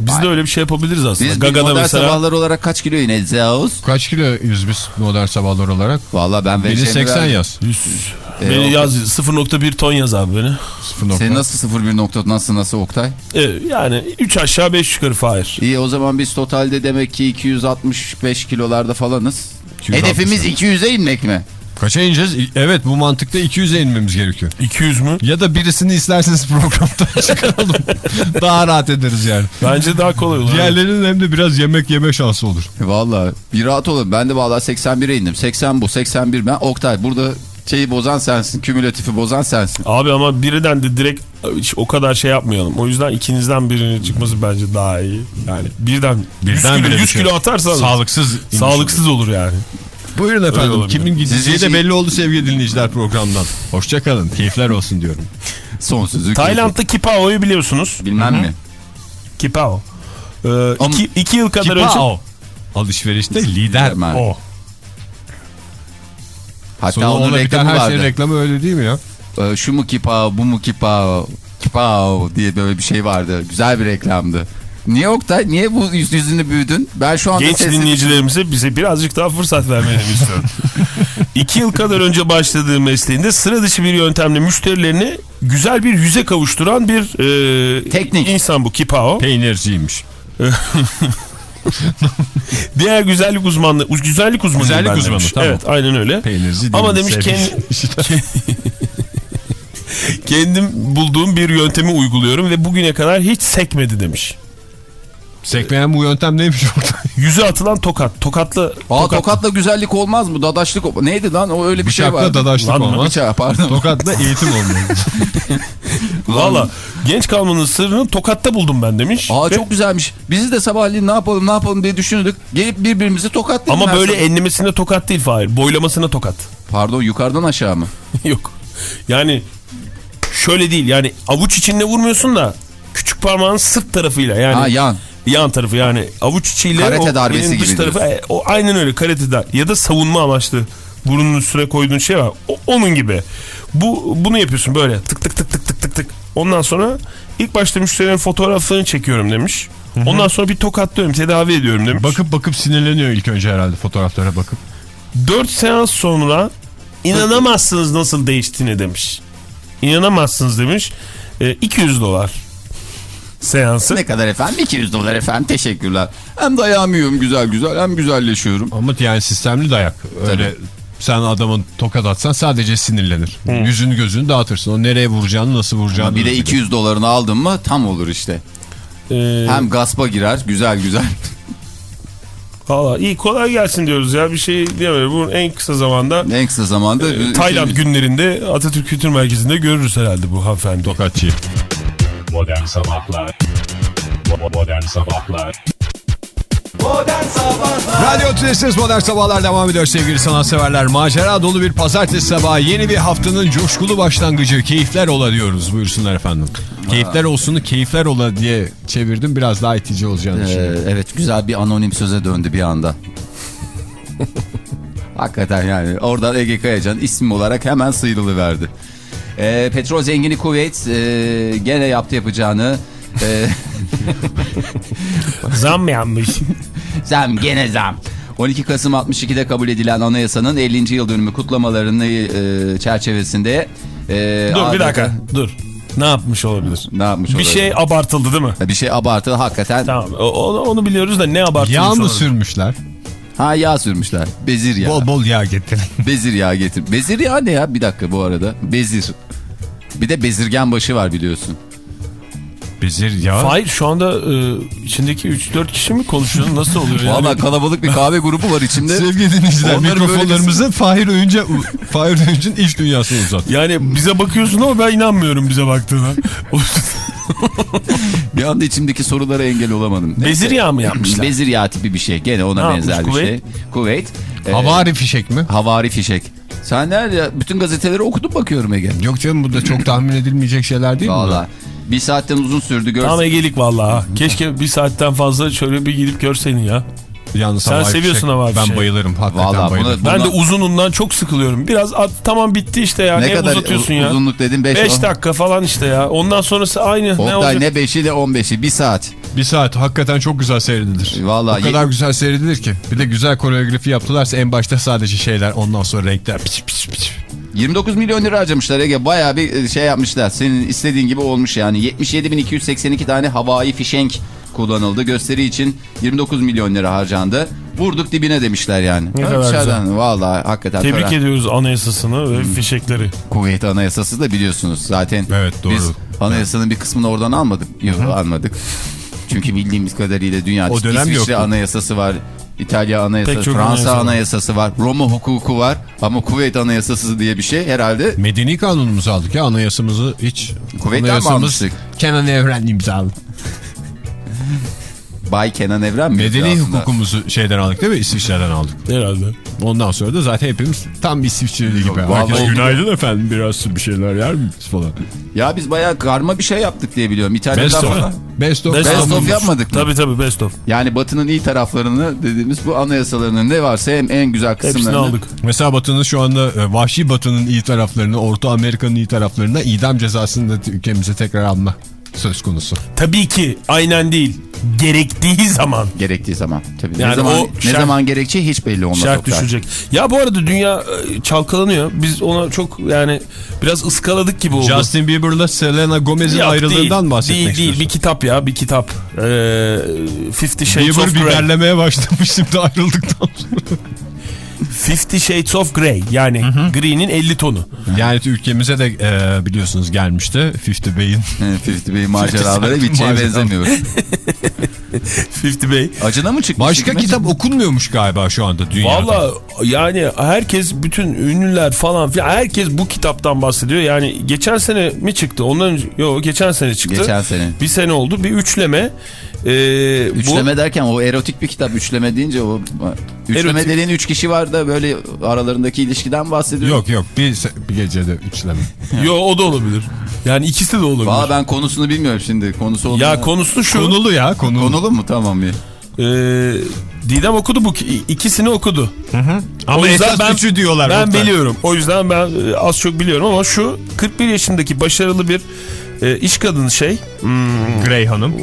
Biz de öyle bir şey yapabiliriz aslında. Biz Gaga'da modern mesela sabahlar olarak kaç kilo ineceğiz? Kaç kilo yüz biz modern sabahlar olarak? Valla ben Beni vereceğimi 80 verdim. yaz. E, beni o- yaz 0.1 ton yaz abi beni. 0 Senin nasıl 01 nokta nasıl nasıl Oktay? Evet, yani 3 aşağı 5 yukarı Fahir. İyi o zaman biz totalde demek ki 265 kilolarda falanız. 260. Hedefimiz 200'e inmek mi? Kaça ineceğiz? Evet bu mantıkta 200'e inmemiz gerekiyor. 200 mü? Ya da birisini isterseniz programdan <laughs> çıkaralım. Daha rahat ederiz yani. Bence daha kolay olur. Diğerlerinin hem de biraz yemek yeme şansı olur. Valla bir rahat olun. Ben de valla 81'e indim. 80 bu 81 ben. Oktay burada şeyi bozan sensin. Kümülatifi bozan sensin. Abi ama biriden de direkt o kadar şey yapmayalım. O yüzden ikinizden birinin çıkması bence daha iyi. Yani birden, 100 Birden kilo, bile 100 bir şey. kilo atarsanız Sağlıksız. sağlıksız olur yani. Buyurun efendim. Kimin gideceği de şey- belli oldu sevgili dinleyiciler programdan. Hoşçakalın. Keyifler olsun diyorum. Son sözü. Tayland'da Kipao'yu biliyorsunuz. Bilmem mi? Kipao. Ee, Ama- iki, iki yıl kadar önce... Kipao. Alışverişte lider Hemen. o. Hatta Sonra onun reklamı her vardı. şeyin reklamı öyle değil mi ya? Ee, şu mu kipa bu mu kipa kipa diye böyle bir şey vardı. Güzel bir reklamdı. Niye Oktay? Niye bu yüz yüzünü büyüdün? Ben şu anda Genç sesini- dinleyicilerimize bize birazcık daha fırsat vermelerini istiyorum. <laughs> İki yıl kadar önce başladığı mesleğinde sıra dışı bir yöntemle müşterilerini güzel bir yüze kavuşturan bir e, Teknik. insan bu Kipao. Peynirciymiş. <laughs> Diğer güzellik uzmanlığı, uz- güzellik uzmanı Güzellik uzmanı, demiş. tamam. Evet aynen öyle. Peynirci değil. Ama demiş kendi, <laughs> kendim bulduğum bir yöntemi uyguluyorum ve bugüne kadar hiç sekmedi demiş. Sekmeyen bu yöntem neymiş orada? <laughs> Yüze atılan tokat. Tokatlı. Aa, tokat- tokatla güzellik olmaz mı? Dadaşlık Neydi lan? O öyle bir şey Bıçakla vardı. dadaşlık Lan olmaz. Bıçağı pardon. Tokatla eğitim <laughs> olmalı. Valla genç kalmanın sırrını tokatta buldum ben demiş. Aa Ve- çok güzelmiş. Bizi de sabahleyin ne yapalım ne yapalım diye düşündük. Gelip birbirimizi tokatlayalım. Ama böyle sabah. enlemesine tokat değil Fahir. Boylamasına tokat. Pardon yukarıdan aşağı mı? <laughs> Yok. Yani şöyle değil yani avuç içinde vurmuyorsun da küçük parmağın sırt tarafıyla yani. Ha yan. Yan tarafı yani avuç içiyle Karate o darbesi dış gibi tarafı diyorsun. e, o aynen öyle karate dar ya da savunma amaçlı burnunun üstüne koyduğun şey var. O- onun gibi. Bu bunu yapıyorsun böyle tık tık tık tık tık tık tık. Ondan sonra ilk başta müşterilerin fotoğraflarını çekiyorum demiş. Ondan sonra bir tokatlıyorum, tedavi ediyorum demiş. bakıp bakıp sinirleniyor ilk önce herhalde fotoğraflara bakıp. 4 seans sonra inanamazsınız nasıl değiştiğini demiş. İnanamazsınız demiş. E, 200 dolar seansı. Ne kadar efendim? 200 dolar efendim. Teşekkürler. Hem dayağımı yiyorum güzel güzel hem güzelleşiyorum. Ama yani sistemli dayak. Öyle sen adamın tokat atsan sadece sinirlenir. Yüzünü gözünü dağıtırsın. O nereye vuracağını nasıl vuracağını. Bir de bilir. 200 dolarını aldın mı tam olur işte. E, Hem gaspa girer güzel güzel. Valla iyi kolay gelsin diyoruz ya bir şey diyemiyorum. Bunun en kısa zamanda en kısa zamanda. e, Tayland günlerinde Atatürk Kültür Merkezi'nde görürüz herhalde bu hanımefendi. Tokatçıyı. Modern Sabahlar Modern Sabahlar Modern Sabahlar Radyo Tülesi'niz Modern Sabahlar devam ediyor sevgili sanatseverler. Macera dolu bir pazartesi sabahı yeni bir haftanın coşkulu başlangıcı. Keyifler ola diyoruz buyursunlar efendim. Keyifler olsunu keyifler ola diye çevirdim biraz daha itici olacağını Ee, düşünüyorum. evet güzel bir anonim söze döndü bir anda. <laughs> Hakikaten yani oradan Ege Kayacan isim olarak hemen sıyrılıverdi. Ee, petrol zengini Kuveyt e, gene yaptı yapacağını. E, <laughs> Zam yanmış. <laughs> zam gene zam. 12 Kasım 62'de kabul edilen anayasanın 50. yıl dönümü kutlamalarını e, çerçevesinde e, dur bir adeta- dakika dur. Ne yapmış olabilir? Ne yapmış Bir olabilir? şey abartıldı değil mi? Bir şey abartılı hakikaten. Tamam onu, onu biliyoruz da ne abartılmış Yağ mı olabilir? sürmüşler? Ha yağ sürmüşler. Bezir yağı. Bol bol yağ getirin. <laughs> Bezir yağı getir. Bezir yağı ne ya? Bir dakika bu arada. Bezir. Bir de bezirgen başı var biliyorsun. Bezir yağı. Hayır şu anda e, içindeki 3-4 kişi mi konuşuyor? Nasıl oluyor <laughs> yani? Valla kalabalık bir kahve grubu var içinde. Sevgili dinleyiciler Onları böyle mikrofonlarımızı <laughs> Fahir Öğünç'e Fahir Öğünç'ün iç dünyasına uzat. Yani bize bakıyorsun ama ben inanmıyorum bize baktığına. Bir anda içimdeki sorulara engel olamadım. Neyse. Bezir yağı mı yapmışlar? Bezir yağı tipi bir şey. Gene ona Ne benzer yapmış bir Kuveyt? şey. Kuveyt. e, Havari fişek mi? havari fişek. Sen nerede? Bütün gazeteleri okudun bakıyorum Ege. Yok canım bu da çok tahmin edilmeyecek şeyler değil mi? Valla. Bir saatten uzun sürdü görsün. Tam Ege'lik vallahi. ha. Keşke bir saatten fazla şöyle bir gidip görseydin ya. Yalnız Sen seviyorsun fişek. havai Ben fişek. bayılırım hakikaten Vallahi bayılırım. Ben Buna- de uzunundan çok sıkılıyorum. Biraz at, tamam bitti işte ya. Ne Ne, kadar uzatıyorsun ya? uzunluk dedim? 5 5 dakika falan işte ya. Ondan sonrası aynı. ne Oktay olacak? ne 5'i ne 15'i. Bir saat. Bir saat hakikaten çok güzel seyredilir. Vallahi o kadar güzel seyredilir ki. Bir de güzel koreografi yaptılarsa en başta sadece şeyler ondan sonra renkler piç piç piç. 29 milyon lira harcamışlar Ege. Bayağı bir şey yapmışlar. Senin istediğin gibi olmuş yani. 77.282 tane havai fişenk kullanıldı. Gösteri için 29 milyon lira harcandı. Vurduk dibine demişler yani. Ne kadar dışarıdan, Vallahi hakikaten. Tebrik tören. ediyoruz anayasasını ve fişekleri. Kuveyt Anayasası da biliyorsunuz zaten. Evet, doğru. Biz anayasanın bir kısmını oradan almadık. Yok almadık. Çünkü bildiğimiz kadarıyla dünyada O dönem İsviçre yoktu. anayasası var. İtalya anayasası, Fransa anayasa anayasası var. Roma hukuku var. Ama Kuveyt anayasası diye bir şey herhalde Medeni kanunumuzu aldık ya anayasamızı hiç. Kuveyt'ten mi Anayasamız almıştık? Kenan Evren imzalı. Bay Kenan Evren mi? Medeni hukukumuzu şeyden aldık değil mi? İsviçre'den aldık. Herhalde. Ondan sonra da zaten hepimiz tam bir İsviçreli gibi. vallahi Herkes oldu. günaydın efendim biraz bir şeyler yer miyiz falan. Ya biz bayağı karma bir şey yaptık diye biliyorum. İtalya'dan Best of. falan. Best of. Best Best of of olmuş. yapmadık mı? Tabii tabii best of. Yani Batı'nın iyi taraflarını dediğimiz bu anayasalarının ne varsa hem en güzel Hepsini kısımlarını. aldık. Mesela Batı'nın şu anda e, vahşi Batı'nın iyi taraflarını, Orta Amerika'nın iyi taraflarına idam cezasını da ülkemize tekrar alma söz konusu. Tabii ki aynen değil. Gerektiği zaman Gerektiği zaman. Tabii. ne Yani zaman, o ne şart- zaman gerekeceği hiç belli olmaz. şart düşecek. Ya bu arada dünya e, çalkalanıyor. Biz ona çok yani biraz ıskaladık gibi oldu. Justin Bieber'la Selena Gomez'in ayrılığından değil, bahsetmek Değil değil bir kitap ya bir kitap. Ee, Fifty Shades Bieber of Grey. biberlemeye başlamış şimdi ayrıldıktan sonra. Fifty Shades of Grey yani Green'in 50 tonu. Yani ülkemize de e, biliyorsunuz gelmişti. Fifty Bey'in. <laughs> Fifty Bey maceraları hiç şeye benzemiyor. <laughs> Fifty Bey. Acına mı çıkmış? Başka kitap okunmuyormuş galiba şu anda dünyada. Valla yani herkes bütün ünlüler falan filan herkes bu kitaptan bahsediyor. Yani geçen sene mi çıktı? Ondan önce yok geçen sene çıktı. Geçen sene. Bir sene oldu. Bir üçleme. Ee, Üçleme derken o erotik bir kitap üçleme deyince o üçleme Erotik- dediğin üç kişi var da böyle aralarındaki ilişkiden bahsediyor. Yok yok bir, bir gecede üçleme. Bu, <laughs> yo o da olabilir. Yani ikisi de olabilir. Valla ben konusunu bilmiyorum şimdi. Konusu olduğunu... ya konusu şu. Konulu ya konulu. Konulu mu? Tamam bir. Ee, Didem okudu bu ki- ikisini okudu. Ama O yüzden esas ben- üçü diyorlar. Ben Oktay. biliyorum. O yüzden ben e, az çok biliyorum ama şu 41 yaşındaki başarılı bir e, iş kadını şey. Hmm, Grey Hanım.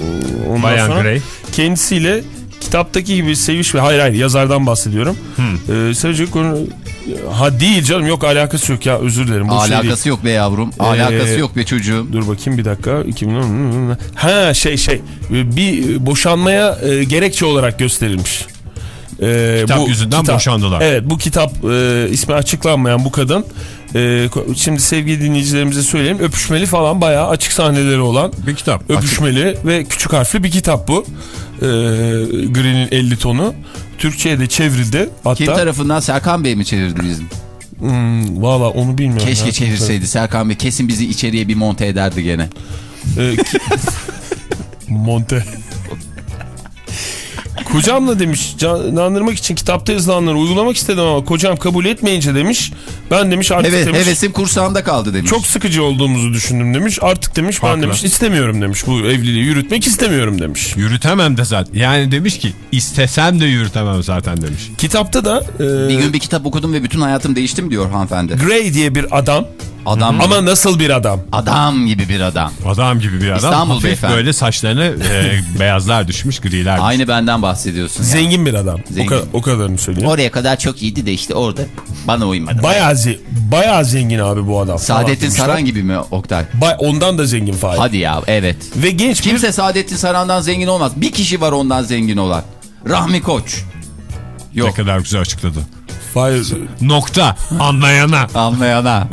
ondan Bayan sonra Grey. Kendisiyle kitaptaki gibi seviş ve hayır hayır yazardan bahsediyorum. Ee, sevecek konu ha değil canım yok alakası yok ya özür dilerim. Bu şey. Alakası yok be yavrum. Alakası Ee, yok be çocuğum. Dur bakayım bir dakika. 2010 <laughs> Ha şey şey bir boşanmaya e, gerekçe olarak gösterilmiş. Ee, Kitap yüzünden boşandılar. Evet bu kitap e, ismi açıklanmayan bu kadın. E, şimdi sevgili dinleyicilerimize söyleyeyim öpüşmeli falan bayağı açık sahneleri olan Bir kitap. öpüşmeli ve küçük harfli bir kitap bu. E, Green'in 50 tonu. Türkçe'ye de çevrildi. Hatta Kim tarafından Serkan Bey mi çevirdi bizim? hmm, valla onu bilmiyorum. Keşke ya. çevirseydi Serkan Bey. Kesin bizi içeriye bir monte ederdi gene. E, ki- <laughs> Monte. Kocamla demiş canlandırmak için kitapta yazılanları uygulamak istedim ama kocam kabul etmeyince demiş. Ben demiş artık Evet, demiş. hevesim kursağımda kaldı demiş. Çok sıkıcı olduğumuzu düşündüm demiş. Artık demiş ben Haklı. demiş istemiyorum demiş. Bu evliliği yürütmek istemiyorum demiş. Yürütemem de zaten. Yani demiş ki istesem de yürütemem zaten demiş. Kitapta da e, Bir gün bir kitap okudum ve bütün hayatım değişti mi diyor hanımefendi. Gray diye bir adam Adam ama nasıl bir adam? adam gibi bir adam. Adam gibi bir adam. İstanbul Hafif beyefendi. böyle saçlarına e, <laughs> beyazlar düşmüş, griler düşmüş. Aynı benden bahsediyorsun. ya. Zengin bir adam. O, Zengin. ka- o kadarını söyleyeyim. Oraya kadar çok iyiydi de işte orada bana uymadı. Bayağı, ze- bayağı zengin abi bu adam. Saadettin. Saran gibi mi Oktay? Ba- ondan da zengin Fahir. Hadi ya evet. Ve genç bir... Kimse Saadettin Saran'dan zengin olmaz. Bir kişi var ondan zengin olan. Rahmi Koç. Ne Yok kadar güzel açıkladı. Fahir, Nokta. Anlayana. anlayana.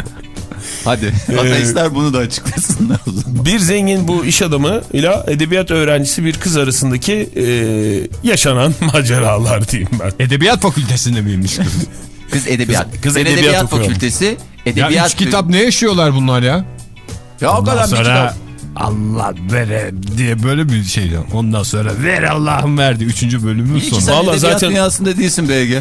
Hadi <laughs> ateistler bunu da açıklasınlar o zaman. bir zengin bu iş adamı ile edebiyat öğrencisi bir kız arasındaki e, yaşanan <laughs> maceralar diyeyim ben. Edebiyat fakültesinde miymiş kız? <laughs> Kız edebiyat. Kız- kız edebiyat edebiyat fakültesi. ya Edebiyat. üç kitap ne yaşıyorlar bunlar ya? Ya o kadar bir sonra kitap. Allah vere diye böyle bir şeydi. Ondan sonra ver Allah'ım verdi. Üçüncü bölümün sonu. sen Vallahi edebiyat zaten- dünyasında değilsin BG.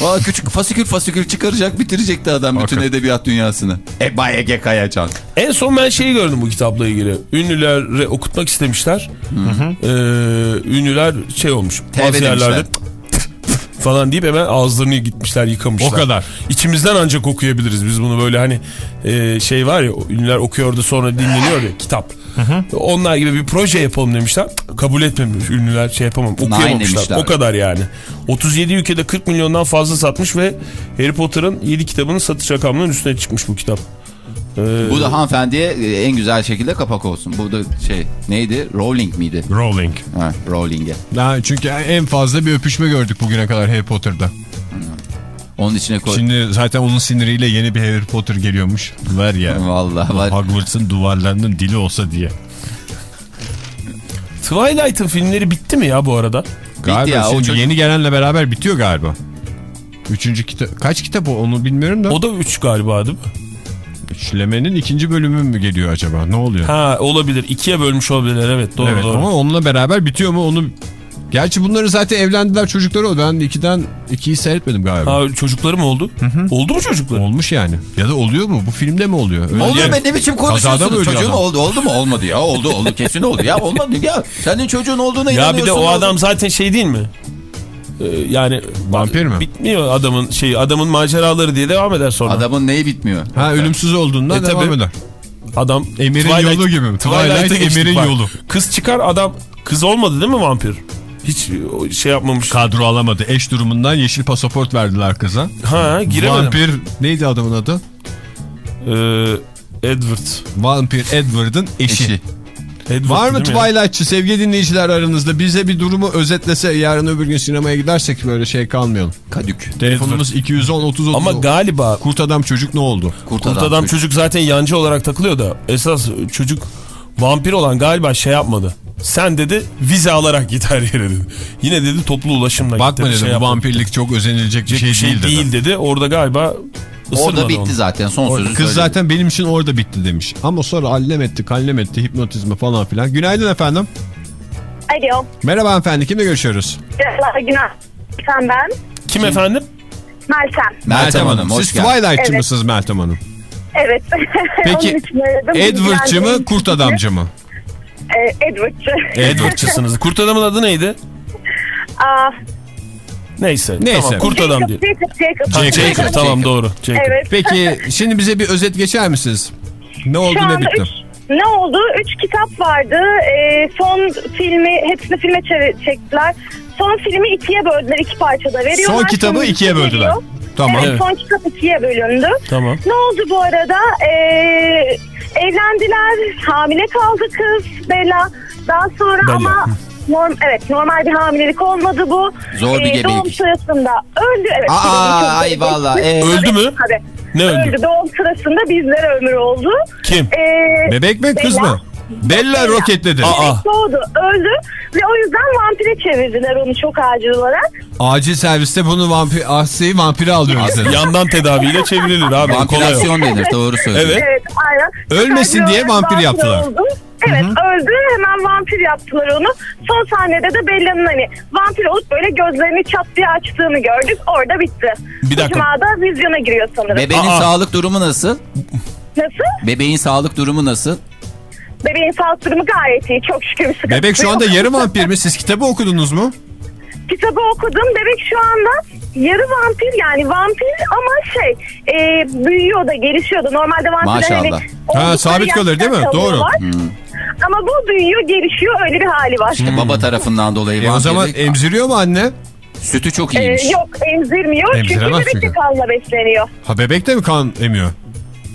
Valla küçük fasikül fasikül çıkaracak bitirecekti adam bütün Hakikaten. edebiyat dünyasını. E Bay Ege Kayacan. En son ben şeyi gördüm bu kitapla ilgili. Ünlülere okutmak istemişler. Ee, ünlüler şey olmuş. Bazı yerlerde. Falan deyip hemen ağızlarını gitmişler yıkamışlar. O kadar. İçimizden ancak okuyabiliriz biz bunu böyle hani e, şey var ya ünlüler okuyordu sonra dinleniyor ya kitap. Onlar gibi bir proje yapalım demişler. Kabul etmemiş ünlüler şey yapamam okuyamamışlar. demişler. O kadar yani. 37 ülkede 40 milyondan fazla satmış ve Harry Potter'ın 7 kitabının satış rakamlarının üstüne çıkmış bu kitap. Ee, Bu da hanımefendiye e, en güzel şekilde kapak olsun. Bu da şey neydi? Rowling miydi? Rowling. Ha, Rowling'e. Çünkü en fazla bir öpüşme gördük bugüne kadar Harry Potter'da. Onun içine koy. Şimdi zaten onun siniriyle yeni bir Harry Potter geliyormuş. Var ya. <laughs> Vallahi var. Hogwarts'ın duvarlarının dili olsa diye. Twilight'ın filmleri bitti mi ya bu arada? Galiba ya, o şimdi çocuk- yeni gelenle beraber bitiyor galiba. Üçüncü kitap. Kaç kitap o onu bilmiyorum da. O da 3 galiba değil mi? Üçlemenin ikinci bölümü mü geliyor acaba? Ne oluyor? Ha olabilir. İkiye bölmüş olabilirler evet doğru evet doğru. ama onunla beraber bitiyor mu onu... Gerçi bunları zaten evlendiler çocukları oldu. Ben ikiden ikiyi seyretmedim galiba. Ha çocukları mı oldu? Oldu mu çocukları? Olmuş yani. Ya da oluyor mu? Bu filmde mi oluyor? Öyle Olur yani- be ne biçim Kazada mı konuşuyorsunuz? adam? oldu oldu mu? Olmadı ya. Oldu oldu kesin oldu ya. Olmadı ya. Senin çocuğun olduğuna Ya inanıyorsun. bir de o oldu. adam zaten şey değil mi? Ee, yani Vampir mi? Bitmiyor adamın şey adamın maceraları diye devam eder sonra. Adamın neyi bitmiyor? Ha ölümsüz olduğundan E, devam tabii. eder. Adam Emir'in yolu gibi mi? Twilight, geçtik Emir'in yolu. Kız çıkar adam kız olmadı değil mi vampir? Hiç şey yapmamış. Kadro alamadı. Eş durumundan yeşil pasaport verdiler kıza. ha giremedim. Vampir neydi adamın adı? Ee, Edward. Vampir Edward'ın eşi. Eşi. Edward Var mı? Twilight'çı sevgili dinleyiciler aranızda bize bir durumu özetlese yarın öbür gün sinemaya gidersek böyle şey kalmayalım. Kadük. Telefonumuz 210 30 30. Ama galiba Kurt adam çocuk ne oldu? Kurt, Kurt adam, adam çocuk. çocuk zaten yancı olarak takılıyor da esas çocuk vampir olan galiba şey yapmadı. Sen dedi vize alarak git her yere dedi. Yine dedi toplu ulaşımla git Bakma dedi. dedi şey bu vampirlik çok özenilecek bir Bir şey, şey, değil, dedi. değil dedi. Orada galiba ısırmadı Orada bitti onu. zaten son sözü Kız söyledi. zaten benim için orada bitti demiş. Ama sonra allem etti, kallem etti, hipnotizme falan filan. Günaydın efendim. Alo. Merhaba hanımefendi, kimle görüşüyoruz? Günah. Sen ben. Kim efendim? Meltem. Meltem Hanım hoş Siz. Twilight'çı Evet. mısınız Meltem Hanım? Evet. <laughs> Peki. Edward'çı mı, kurt adamcı mı? Ee, Edward'çı. Edward'çısınız. Kurt adamın adı neydi? Aa, Neyse. Neyse. Tamam, kurt adam diye. Jacob, Jacob. Jacob. Jacob, tamam doğru. Jacob. Evet. Peki şimdi bize bir özet geçer misiniz? Ne oldu ne bitti? üç, ne oldu? Üç kitap vardı. Ee, son filmi, hepsini filme çektiler. Son filmi ikiye böldüler, iki parçada veriyorlar. Son kitabı ikiye böldüler. Tamam. Evet, Evet. son kitap ikiye bölündü. Tamam. Ne oldu bu arada? Ee, evlendiler, hamile kaldı kız Bella. Daha sonra Bella. ama norm, evet normal bir hamilelik olmadı bu. Zor bir Ee, Doğum gebelik. sırasında öldü. Evet, Aa, ay gebelik. vallahi, ee. Öldü mü? Tabii. Ne öldü? Öldü. Doğum sırasında bizlere ömür oldu. Kim? Ee, Bebek mi kız mı? Bella roketledi. Aa. doğdu, öldü ve o yüzden vampire çevirdiler onu çok acil olarak. Acil serviste bunu vampir, Asya'yı vampire alıyoruz dedi. Yandan tedaviyle çevrilir abi. Vampirasyon denir doğru söylüyorsun. Evet. Evet, aynen. Ölmesin Çok diye acil vampir yaptılar. oldu. Evet öldü hemen vampir yaptılar onu. Son sahnede de Bella'nın hani vampir olup böyle gözlerini çat diye açtığını gördük. Orada bitti. Bir dakika. Cuma da vizyona giriyor sanırım. Bebeğin Aa. sağlık durumu nasıl? Nasıl? Bebeğin sağlık durumu nasıl? Bebeğin sağlık durumu gayet iyi. Çok şükür sıkıntı Bebek şu anda yarı vampir mi? Siz kitabı okudunuz mu? Kitabı okudum. Bebek şu anda yarı vampir yani vampir ama şey e, büyüyor da gelişiyor da. Normalde vampirler hani Maşallah. Ha, sabit kalır değil mi? Doğru. kalıyorlar. Ama bu büyüyor gelişiyor öyle bir hali var. İşte baba tarafından dolayı E o zaman emziriyor mu anne? sütü çok Ee, iyiymiş. yok emzirmiyor çünkü Emziremez bebek de çünkü. kanla besleniyor. Ha bebek de mi kan emiyor?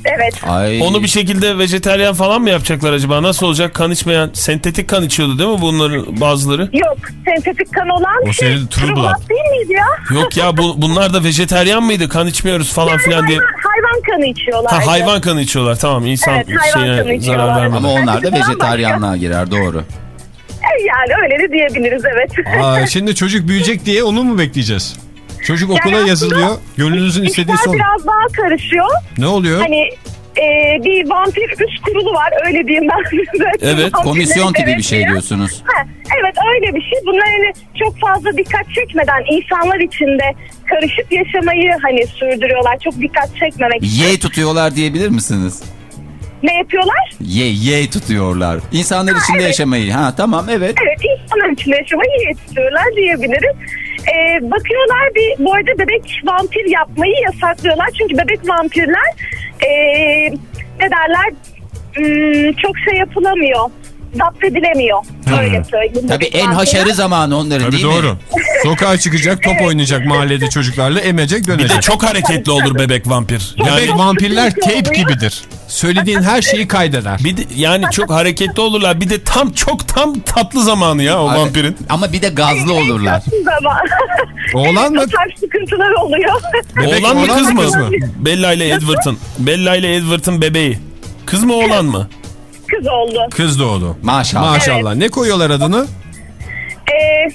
Evet. Ay. Onu bir şekilde vejeteryan falan mı yapacaklar acaba? Nasıl olacak? Kan içmeyen, sentetik kan içiyordu değil mi bunların bazıları? Yok sentetik kan olan O şey senin Blood. Blood değil miydi ya? Yok ya bu, bunlar da vejeteryan mıydı? Kan içmiyoruz falan filan diye. Hayvan, hayvan kanı içiyorlar. Ha hayvan kanı içiyorlar tamam insan Evet, hayvan kanı şeyine zarar içiyorlar. vermeden. Ama onlar da vejetaryanlığa girer doğru. Yani öyle de diyebiliriz evet. Aa, <laughs> şimdi çocuk büyüyecek diye onu mu bekleyeceğiz? Çocuk okula aslında yazılıyor. Gönlünüzün istediği son. biraz daha karışıyor. Ne oluyor? Hani e, bir vampir üst kurulu var öyle diyeyim ben size. <laughs> Evet, Komisyon tipi bir şey diyorsunuz. Ha, evet öyle bir şey. Bunlar hani çok fazla dikkat çekmeden insanlar içinde karışık yaşamayı hani sürdürüyorlar. Çok dikkat çekmemek için. Ye tutuyorlar diyebilir misiniz? Ne yapıyorlar? Ye ye tutuyorlar. İnsanlar içinde evet. yaşamayı. Ha tamam evet. Evet insanlar içinde yaşamayı yetiştiriyorlar diyebiliriz. Ee, bakıyorlar bir bu arada bebek vampir yapmayı yasaklıyorlar. Çünkü bebek vampirler ee, ne derler hmm, çok şey yapılamıyor. Zapt edilemiyor. Öyle söyleyeyim. Tabii Bebek en vampirler. haşarı zamanı onların Tabii değil mi? doğru. Sokağa çıkacak, top oynayacak mahallede çocuklarla, emecek, Bir dönecek. de çok hareketli olur bebek vampir. Bebek Yani vampirler teyp gibidir. Söylediğin her şeyi kaydeder. bir de, yani çok hareketli olurlar. Bir de tam çok tam tatlı zamanı ya o Ay, vampirin. Ama bir de gazlı olurlar. <laughs> Oğlan mı? tarz sıkıntılar oluyor. Bebek oğlan mı kız mı mı? kız mı? Bella ile Edward'ın. Bella ile Edward'ın bebeği. Kız mı oğlan mı? Kız oldu. Kız doğdu. Maşallah. Maşallah. Ne koyuyorlar adını? Ee,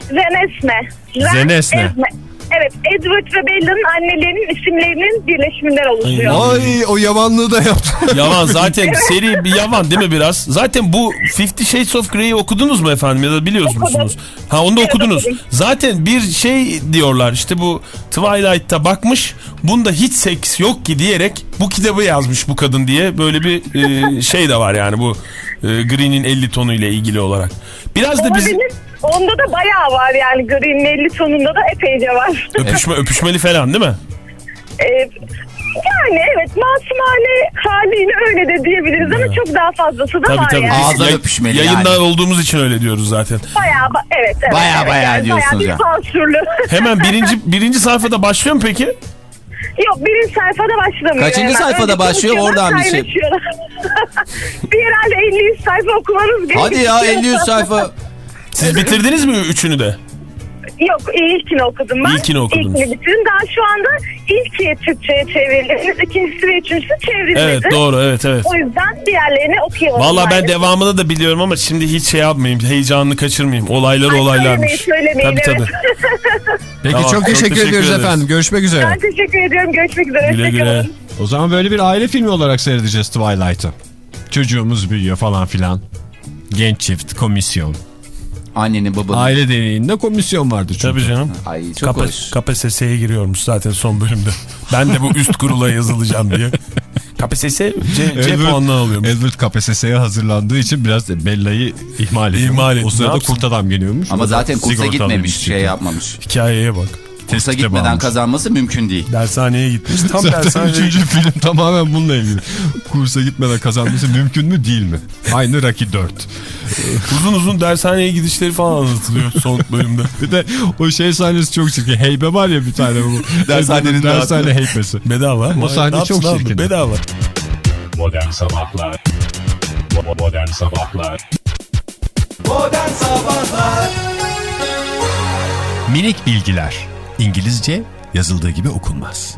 Zenesne. Zenesne. Ezme. Evet Edward ve Bella'nın annelerinin isimlerinin birleşiminden oluşuyor. Ay o yavanlığı da yaptı. <laughs> Yavan zaten seri bir yavan değil mi biraz? Zaten bu Fifty Shades of Grey'i okudunuz mu efendim ya da biliyor Okudum. musunuz? Ha onu da Evet, okudunuz. okudum. Zaten bir şey diyorlar işte bu Twilight'ta bakmış bunda hiç seks yok ki diyerek bu kitabı yazmış bu kadın diye böyle bir e, şey de var yani bu e, Green'in 50 tonu ile ilgili olarak. Biraz da biz Olabilir. Onda da bayağı var yani Green'in 50 sonunda da epeyce var. <laughs> öpüşme öpüşmeli falan değil mi? Ee, yani evet masumane haliyle öyle de diyebiliriz ama çok daha fazlası da Tabii var tabii. yani. Ağızdan Yay- öpüşmeli Yayında yani. olduğumuz için öyle diyoruz zaten. Bayağı ba- evet evet. Bayağı evet, bayağı yani diyorsunuz bayağı ya. bir sansürlü. Hemen <laughs> birinci birinci sayfada başlıyor mu peki? Yok birinci sayfada başlamıyor. Kaçıncı hemen. sayfada Önce başlıyor? Oradan bir şey. <laughs> bir herhalde 50 sayfa okumanız gerekiyor. Hadi ya 50 sayfa. Siz bitirdiniz mi üçünü de? Yok ilkini okudum ben. İlkini okudunuz. İlkini bitirdim. Daha şu anda ilki Türkçe'ye çevrildi. İkincisi ve üçüncüsü çevrilmedi. Evet doğru evet evet. O yüzden diğerlerini okuyamadım. Vallahi ben devamını da biliyorum ama şimdi hiç şey yapmayayım. Heyecanını kaçırmayayım. Olaylar Ay, olaylarmış. Söylemeyin, söylemeyin, Tabii evet. tabii. <laughs> Peki Tamam, çok çok teşekkür, teşekkür ediyoruz ederiz. efendim. Görüşmek üzere. Ben teşekkür ediyorum. Görüşmek üzere. Güle güle. O zaman böyle bir aile filmi olarak seyredeceğiz Twilight'ı. Çocuğumuz büyüyor falan filan. Genç çift, komisyon. Annenin babanın. Aile deneyinde komisyon vardı çünkü. Tabii canım. Ay çok Kapa- hoş. KPSS'ye giriyormuş zaten son bölümde. Ben de bu üst kurula yazılacağım diye. <laughs> KPSS C, puanından alıyormuş. Edward KPSS'ye hazırlandığı için biraz Bella'yı ihmal ediyor. İhmal etti. O sırada kurt adam geliyormuş. Ama zaten kursa gitmemiş şey yapmamış. Hikayeye bak. Kursa Tespite gitmeden bağlamış. kazanması mümkün değil. Dershaneye gitmiş. Tam Zaten dershaneye üçüncü film tamamen bununla ilgili. Kursa gitmeden kazanması mümkün mü değil mi? Aynı Rocky 4. Uzun uzun dershaneye gidişleri falan anlatılıyor son bölümde. Bir de o şey sahnesi çok çirkin. Heybe var ya bir tane bu. Dershanenin dershane heybesi. Bedava. O sahne Ne çok çirkin. Bedava. Modern Sabahlar Modern Sabahlar Modern Sabahlar Minik bilgiler. İngilizce yazıldığı gibi okunmaz.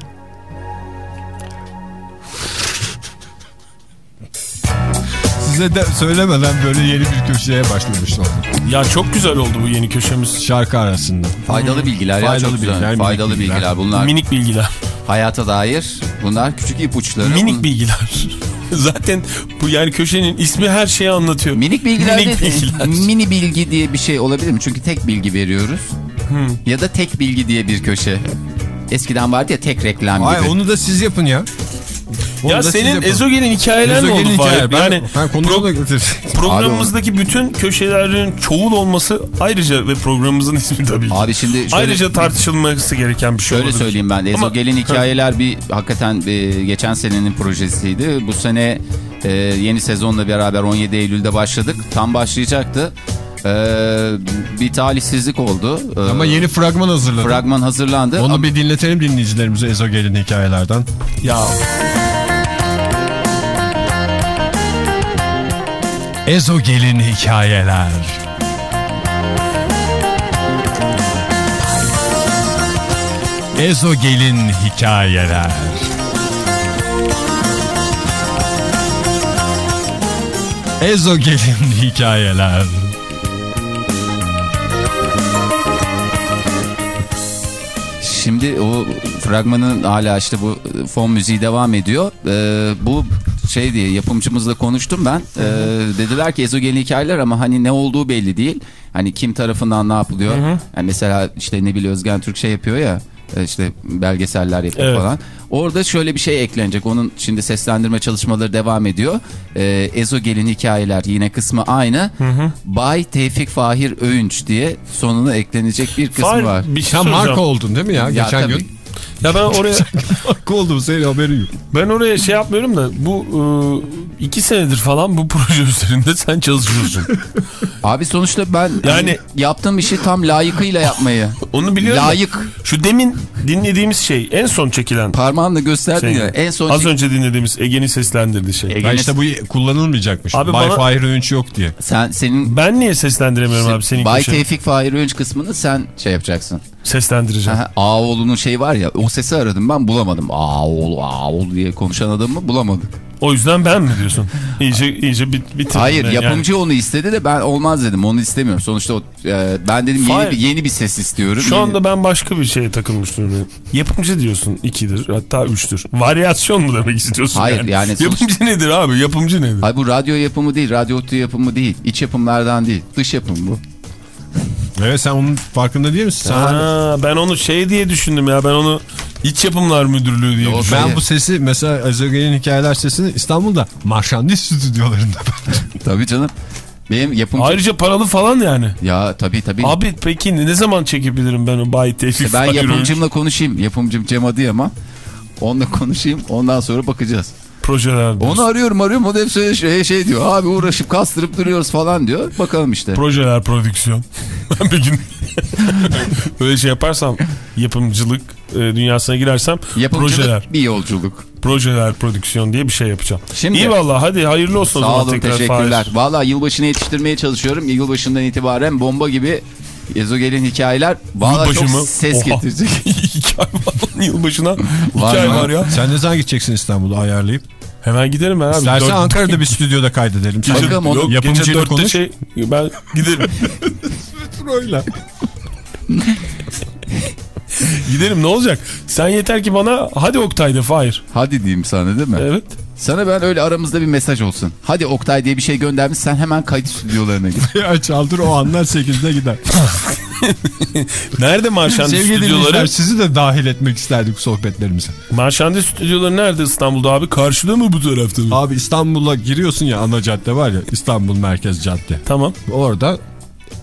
Size de söylemeden böyle yeni bir köşeye başlamış oldum. Ya çok güzel oldu bu yeni köşemiz. Şarkı arasında. Faydalı bilgiler ya Faydalı çok güzel. bilgiler, minik Faydalı bilgiler. bilgiler. bunlar. Minik bilgiler. Hayata dair bunlar küçük ipuçları. Minik bilgiler. <laughs> Zaten bu yani köşenin ismi her şeyi anlatıyor. Minik bilgiler Minik bilgiler. Mini bilgi diye bir şey olabilir mi? Çünkü tek bilgi veriyoruz. Ya da tek bilgi diye bir köşe. Eskiden vardı ya tek reklam gibi. Ay onu da siz yapın ya. Onu Ya senin. Ezogel'in hikayeler ne Ezogel'in oldu Fahir? hikaye. Ben, Yani ben konuyu pro- da programımızdaki bütün köşelerin çoğul olması ayrıca ve programımızın <laughs> ismi tabii. ki. Abi şimdi şöyle, Ayrıca tartışılması gereken bir şey şöyle olabilir. söyleyeyim ben. Ama- Ezogel'in hikayeler bir hakikaten e, geçen senenin projesiydi. Bu sene e, yeni sezonla beraber 17 Eylül'de başladık. Tam başlayacaktı. E, bir talihsizlik oldu. E, Ama yeni fragman hazırladım. fragman hazırlandı. Onu Ama- bir dinletelim dinleyicilerimize Ezogel'in hikayelerden. Ya Ezogel'in hikayeler. Ezogel'in hikayeler. Ezogel'in hikayeler. Şimdi o fragmanın hala işte bu fon müziği devam ediyor. Ee, bu şey diye yapımcımızla konuştum ben. Ee, dediler ki ezogelin hikayeler ama hani ne olduğu belli değil. Hani kim tarafından ne yapılıyor. Yani mesela işte Nebil Özgen Türk şey yapıyor ya e, işte belgeseller yapıyor Evet. falan. Orada şöyle bir şey eklenecek. Onun şimdi seslendirme çalışmaları devam ediyor. Ee, Ezogel'in hikayeler yine kısmı aynı. Bay Tevfik Fahir Öğünç diye sonuna eklenecek bir kısmı Fahir, var. bir şey Sen marka oldun değil mi ya, Ya geçen tabii. gün? Ya ben oraya <laughs> marka oldum senin haberin yok. ben oraya şey yapmıyorum da bu e, iki senedir falan bu proje üzerinde sen çalışıyorsun. <laughs> Abi sonuçta ben Yani- yani yaptığım işi tam layıkıyla yapmayı. <laughs> Onu biliyorum. Layık. Şu demin dinlediğimiz şey en son çekilen Parmağınla gösterdin şey. ya. En son Az önce dinlediğimiz Ege'nin seslendirdiği şey. Ege- Ben işte bu kullanılmayacakmış. Abi Bay bana- Fahir Öğünç yok diye. sen senin Ben niye seslendiremiyorum abi senin Bay köşeni? Tevfik Fahir Önç kısmını sen şey yapacaksın. Seslendireceğim. Aha, Ağoğlu'nun şeyi var ya o sesi aradım ben bulamadım. Ağoğlu Ağoğlu diye konuşan adamı bulamadım. O yüzden ben mi diyorsun? İyice iyice bit bitirdim Hayır ben yapımcı onu istedi de ben olmaz dedim onu istemiyorum. Sonuçta o, e, ben dedim yeni Hayır. bir, yeni bir ses istiyorum. Şu Yeni- anda ben başka bir şeye takılmış durumdayım. Yapımcı diyorsun ikidir hatta üçtür. Varyasyon mu demek istiyorsun Hayır, yani? yani sonuç- Yapımcı nedir abi yapımcı nedir? Ay bu radyo yapımı değil, radyo otu yapımı değil, iç yapımlardan değil, dış yapım bu. Evet sen onun farkında değil misin? Sen Ha, ben onu şey diye düşündüm ya ben onu iç yapımlar müdürlüğü diye Yok, düşündüm. Ben bu sesi mesela Ezogel'in hikayeler sesini İstanbul'da Marşandis stüdyolarında <laughs> Tabii canım. Benim yapımcı... Ayrıca paralı falan yani. Ya tabii tabii. Abi peki ne zaman çekebilirim ben o Bay Tevfik İşte ben yapımcımla konuşayım. Yapımcım Cem Adıyaman. Onunla konuşayım. Ondan sonra bakacağız. Projeler Onu arıyorum arıyorum. O da hep söyle- şey, şey diyor. Abi uğraşıp kastırıp duruyoruz falan diyor. Bakalım işte. Projeler prodüksiyon. <laughs> Ben bir gün <laughs> böyle şey yaparsam yapımcılık e, dünyasına girersem Yapımcılık projeler bir yolculuk. projeler prodüksiyon diye bir şey yapacağım. Şimdi- İyi vallahi hadi hayırlı olsun Sağ olun teşekkürler. Valla yılbaşına yetiştirmeye çalışıyorum. Yılbaşından itibaren bomba gibi Ezogel'in hikayeler valla çok ses Oha. getirecek. <laughs> Ay var yılbaşına. İki Var ya. Sen ne zaman gideceksin İstanbul'u ayarlayıp? Hemen giderim ben abi. İstersen Dört- Ankara'da bir stüdyoda kaydedelim. Bakalım onu- Yok, gece dörtte konuş. şey ben giderim. <laughs> öyle. giderim ne olacak? Sen yeter ki bana hadi Oktay de Fahir. Hadi diyeyim sana değil mi? Evet. Sana ben öyle aramızda bir mesaj olsun. Hadi Oktay diye bir şey göndermiş sen hemen kayıt stüdyolarına git. <laughs> Ya çaldır o anlar 8'de gider. <laughs> <laughs> Nerede Sevgili dinleyiciler stüdyoları? sizi de dahil etmek isterdik sohbetlerimize. Marşandi stüdyoları nerede İstanbul'da abi? Karşıda mı bu tarafta mı? Abi İstanbul'a giriyorsun ya ana cadde var ya İstanbul Merkez Cadde. Tamam. Orada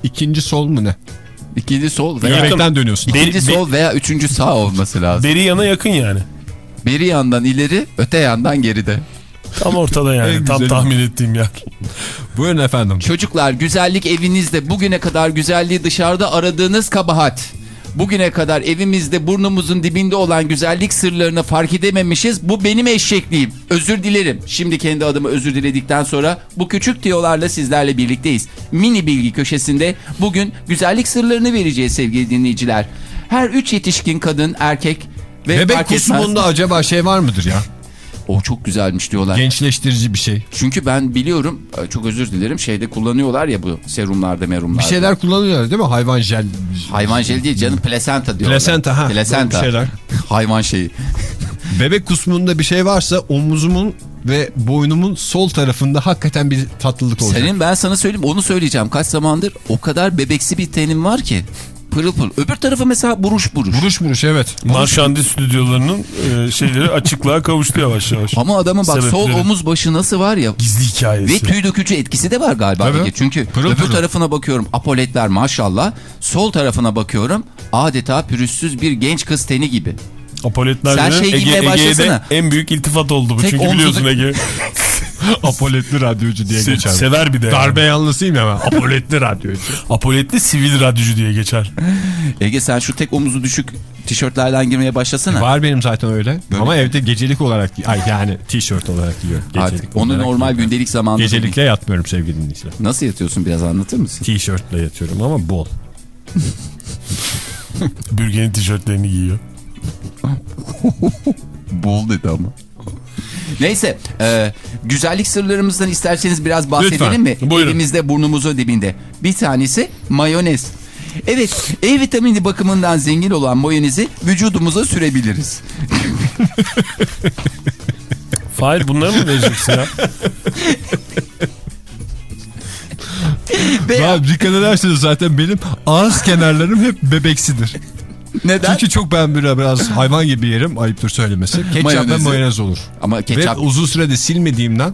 ikinci sol mu ne? İkinci sol veya, Göbekten dönüyorsun. ikinci Be- sol veya üçüncü sağ olması lazım. Beri yana yakın yani. Beri yandan ileri öte yandan geride. Tam ortada yani. Tam tahmin ettiğim yer. Buyurun efendim. Çocuklar güzellik evinizde bugüne kadar güzelliği dışarıda aradığınız kabahat. Bugüne kadar evimizde burnumuzun dibinde olan güzellik sırlarını fark edememişiz. Bu benim eşekliğim. Özür dilerim. Şimdi kendi adıma özür diledikten sonra bu küçük tiyolarla sizlerle birlikteyiz. Mini bilgi köşesinde bugün güzellik sırlarını vereceğiz sevgili dinleyiciler. Her üç yetişkin kadın, erkek ve Bebek kusumunda acaba şey var mıdır ya? O çok güzelmiş diyorlar. Gençleştirici bir şey. Çünkü ben biliyorum e, çok özür dilerim şeyde kullanıyorlar ya bu serumlarda merumlarda. Bir şeyler kullanıyorlar değil mi? Hayvan jel. Hayvan jeli değil canım plasenta diyorlar. Plasenta, ha. Plasenta. Şeyler. <laughs> Hayvan şeyi. <laughs> Bebek kusmunda bir şey varsa omuzumun ve boynumun sol tarafında hakikaten bir tatlılık olacak. Senin ben sana söyleyeyim onu söyleyeceğim. Kaç zamandır o kadar bebeksi bir tenin var ki. Pırıl pırıl. Öbür tarafı mesela buruş buruş. Buruş buruş evet. Marşandi stüdyolarının e, şeyleri açıklığa kavuştu yavaş yavaş. Ama adamın bak sol Sebepleri. omuz başı nasıl var ya. Gizli hikayesi. Ve tüy dökücü etkisi de var galiba Tabii. Ege. Çünkü Pırıl öbür pırıl. tarafına bakıyorum apoletler maşallah. Sol tarafına bakıyorum adeta pürüzsüz bir genç kız teni gibi. Apoletler Sen şey Ege, Ege'de en büyük iltifat oldu bu. Tek Çünkü omzunu- biliyorsun Ege. <laughs> <laughs> Apoletli radyocu diye se- geçer. sever bir de. Darbe yani. yanlısıyım ya ben. Apoletli radyocu. <laughs> Apoletli sivil radyocu diye geçer. <laughs> Ege sen şu tek omuzu düşük tişörtlerden girmeye başlasana. Var benim zaten öyle. Böyle Ama mi? evde gecelik olarak ay yani tişört olarak giyiyorum. Gecelik Artık onu normal giyiyorum. gündelik zamanda da Gecelikle yatmıyorum sevgili dinleyiciler. Nasıl yatıyorsun biraz anlatır mısın? Tişörtle yatıyorum ama bol. Bürgenin tişörtlerini giyiyor. Bol dedi ama. Neyse e, güzellik sırlarımızdan isterseniz biraz bahsedelim Lütfen, mi? buyurun. Elimizde burnumuzun dibinde. Bir tanesi mayonez. Evet E vitamini bakımından zengin olan mayonezi vücudumuza sürebiliriz. <laughs> Fahir bunları mı vereceksin ya? Veya Ya dikkat ederseniz zaten benim ağız kenarlarım hep bebeksidir. Neden? Çünkü çok ben biraz, biraz hayvan gibi yerim ayıptır söylemesi. Ketçap ve mayonez olur. Ama ketçap Ve uzun sürede silmediğimden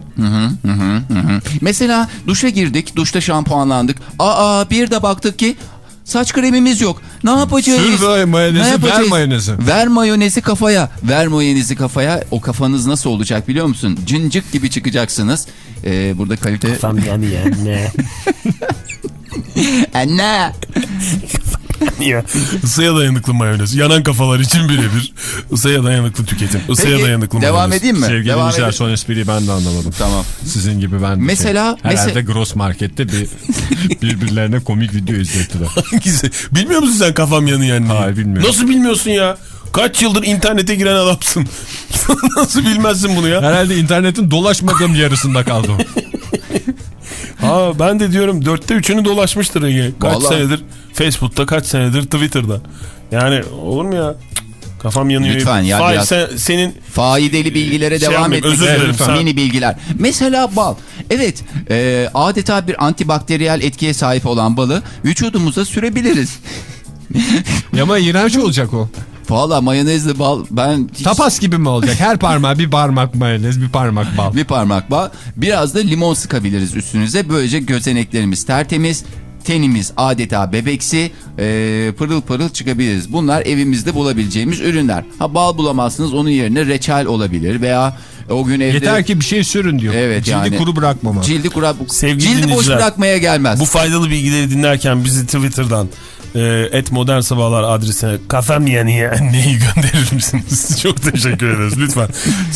Mesela duşa girdik, duşta şampuanlandık. Aa bir de baktık ki saç kremimiz yok. Ne yapacağız? Sür ve mayonezi, Ne ver yapacağız? mayonezi. Ver mayonezi kafaya. Ver mayonezi kafaya. O kafanız nasıl olacak biliyor musun? Cincik gibi çıkacaksınız. Ee, burada kalite... Tam yani yani. Anne. <laughs> Ya. Isıya dayanıklı mayonez. Yanan kafalar için birebir. Isıya dayanıklı tüketim. Isıya Peki, dayanıklı devam mayonez. edeyim mi? sevgili devam edeyim. son espriyi ben de anlamadım. Tamam. Sizin gibi ben de Mesela- şey, herhalde mesela- Gross Market'te bir <laughs> birbirlerine komik video izlettiler. Hangisi? Bilmiyor musun sen kafam yanıyor yani? Hayır, bilmiyorum. Nasıl bilmiyorsun ya? Kaç yıldır internete giren adamsın. <laughs> Nasıl bilmezsin bunu ya? Herhalde internetin dolaşmadığım yarısında kaldım. <laughs> Ha ben de diyorum dörtte üçünü dolaşmıştır Ege. Kaç Vallahi. senedir Facebook'ta kaç senedir Twitter'da. Yani olur mu ya? Kafam yanıyor. Lütfen ya, biraz- sen, senin Faideli bilgilere Şey devam etmek özür dilerim, sen- Mini bilgiler. Mesela bal. Evet e, adeta bir antibakteriyel etkiye sahip olan balı vücudumuza sürebiliriz. Ama iğrenç olacak o. Valla mayonezli bal ben hiç- Tapas gibi mi olacak? Her parmağa bir parmak mayonez, bir parmak bal. bir parmak bal. Biraz da limon sıkabiliriz üstünüze. Böylece gözeneklerimiz tertemiz. Tenimiz adeta bebeksi e, pırıl pırıl çıkabiliriz. Bunlar evimizde bulabileceğimiz ürünler. Ha bal bulamazsınız onun yerine reçel olabilir veya o gün evde... Yeter ki bir şey sürün diyor. Evet Cildi yani. kuru bırakmama. Cildi, kura, Sevgili cildi boş bırakmaya gelmez. bu faydalı bilgileri dinlerken bizi Twitter'dan et modern sabahlar adresine kafam yani anneyi <laughs> gönderir misiniz? <laughs> Çok teşekkür ederiz lütfen.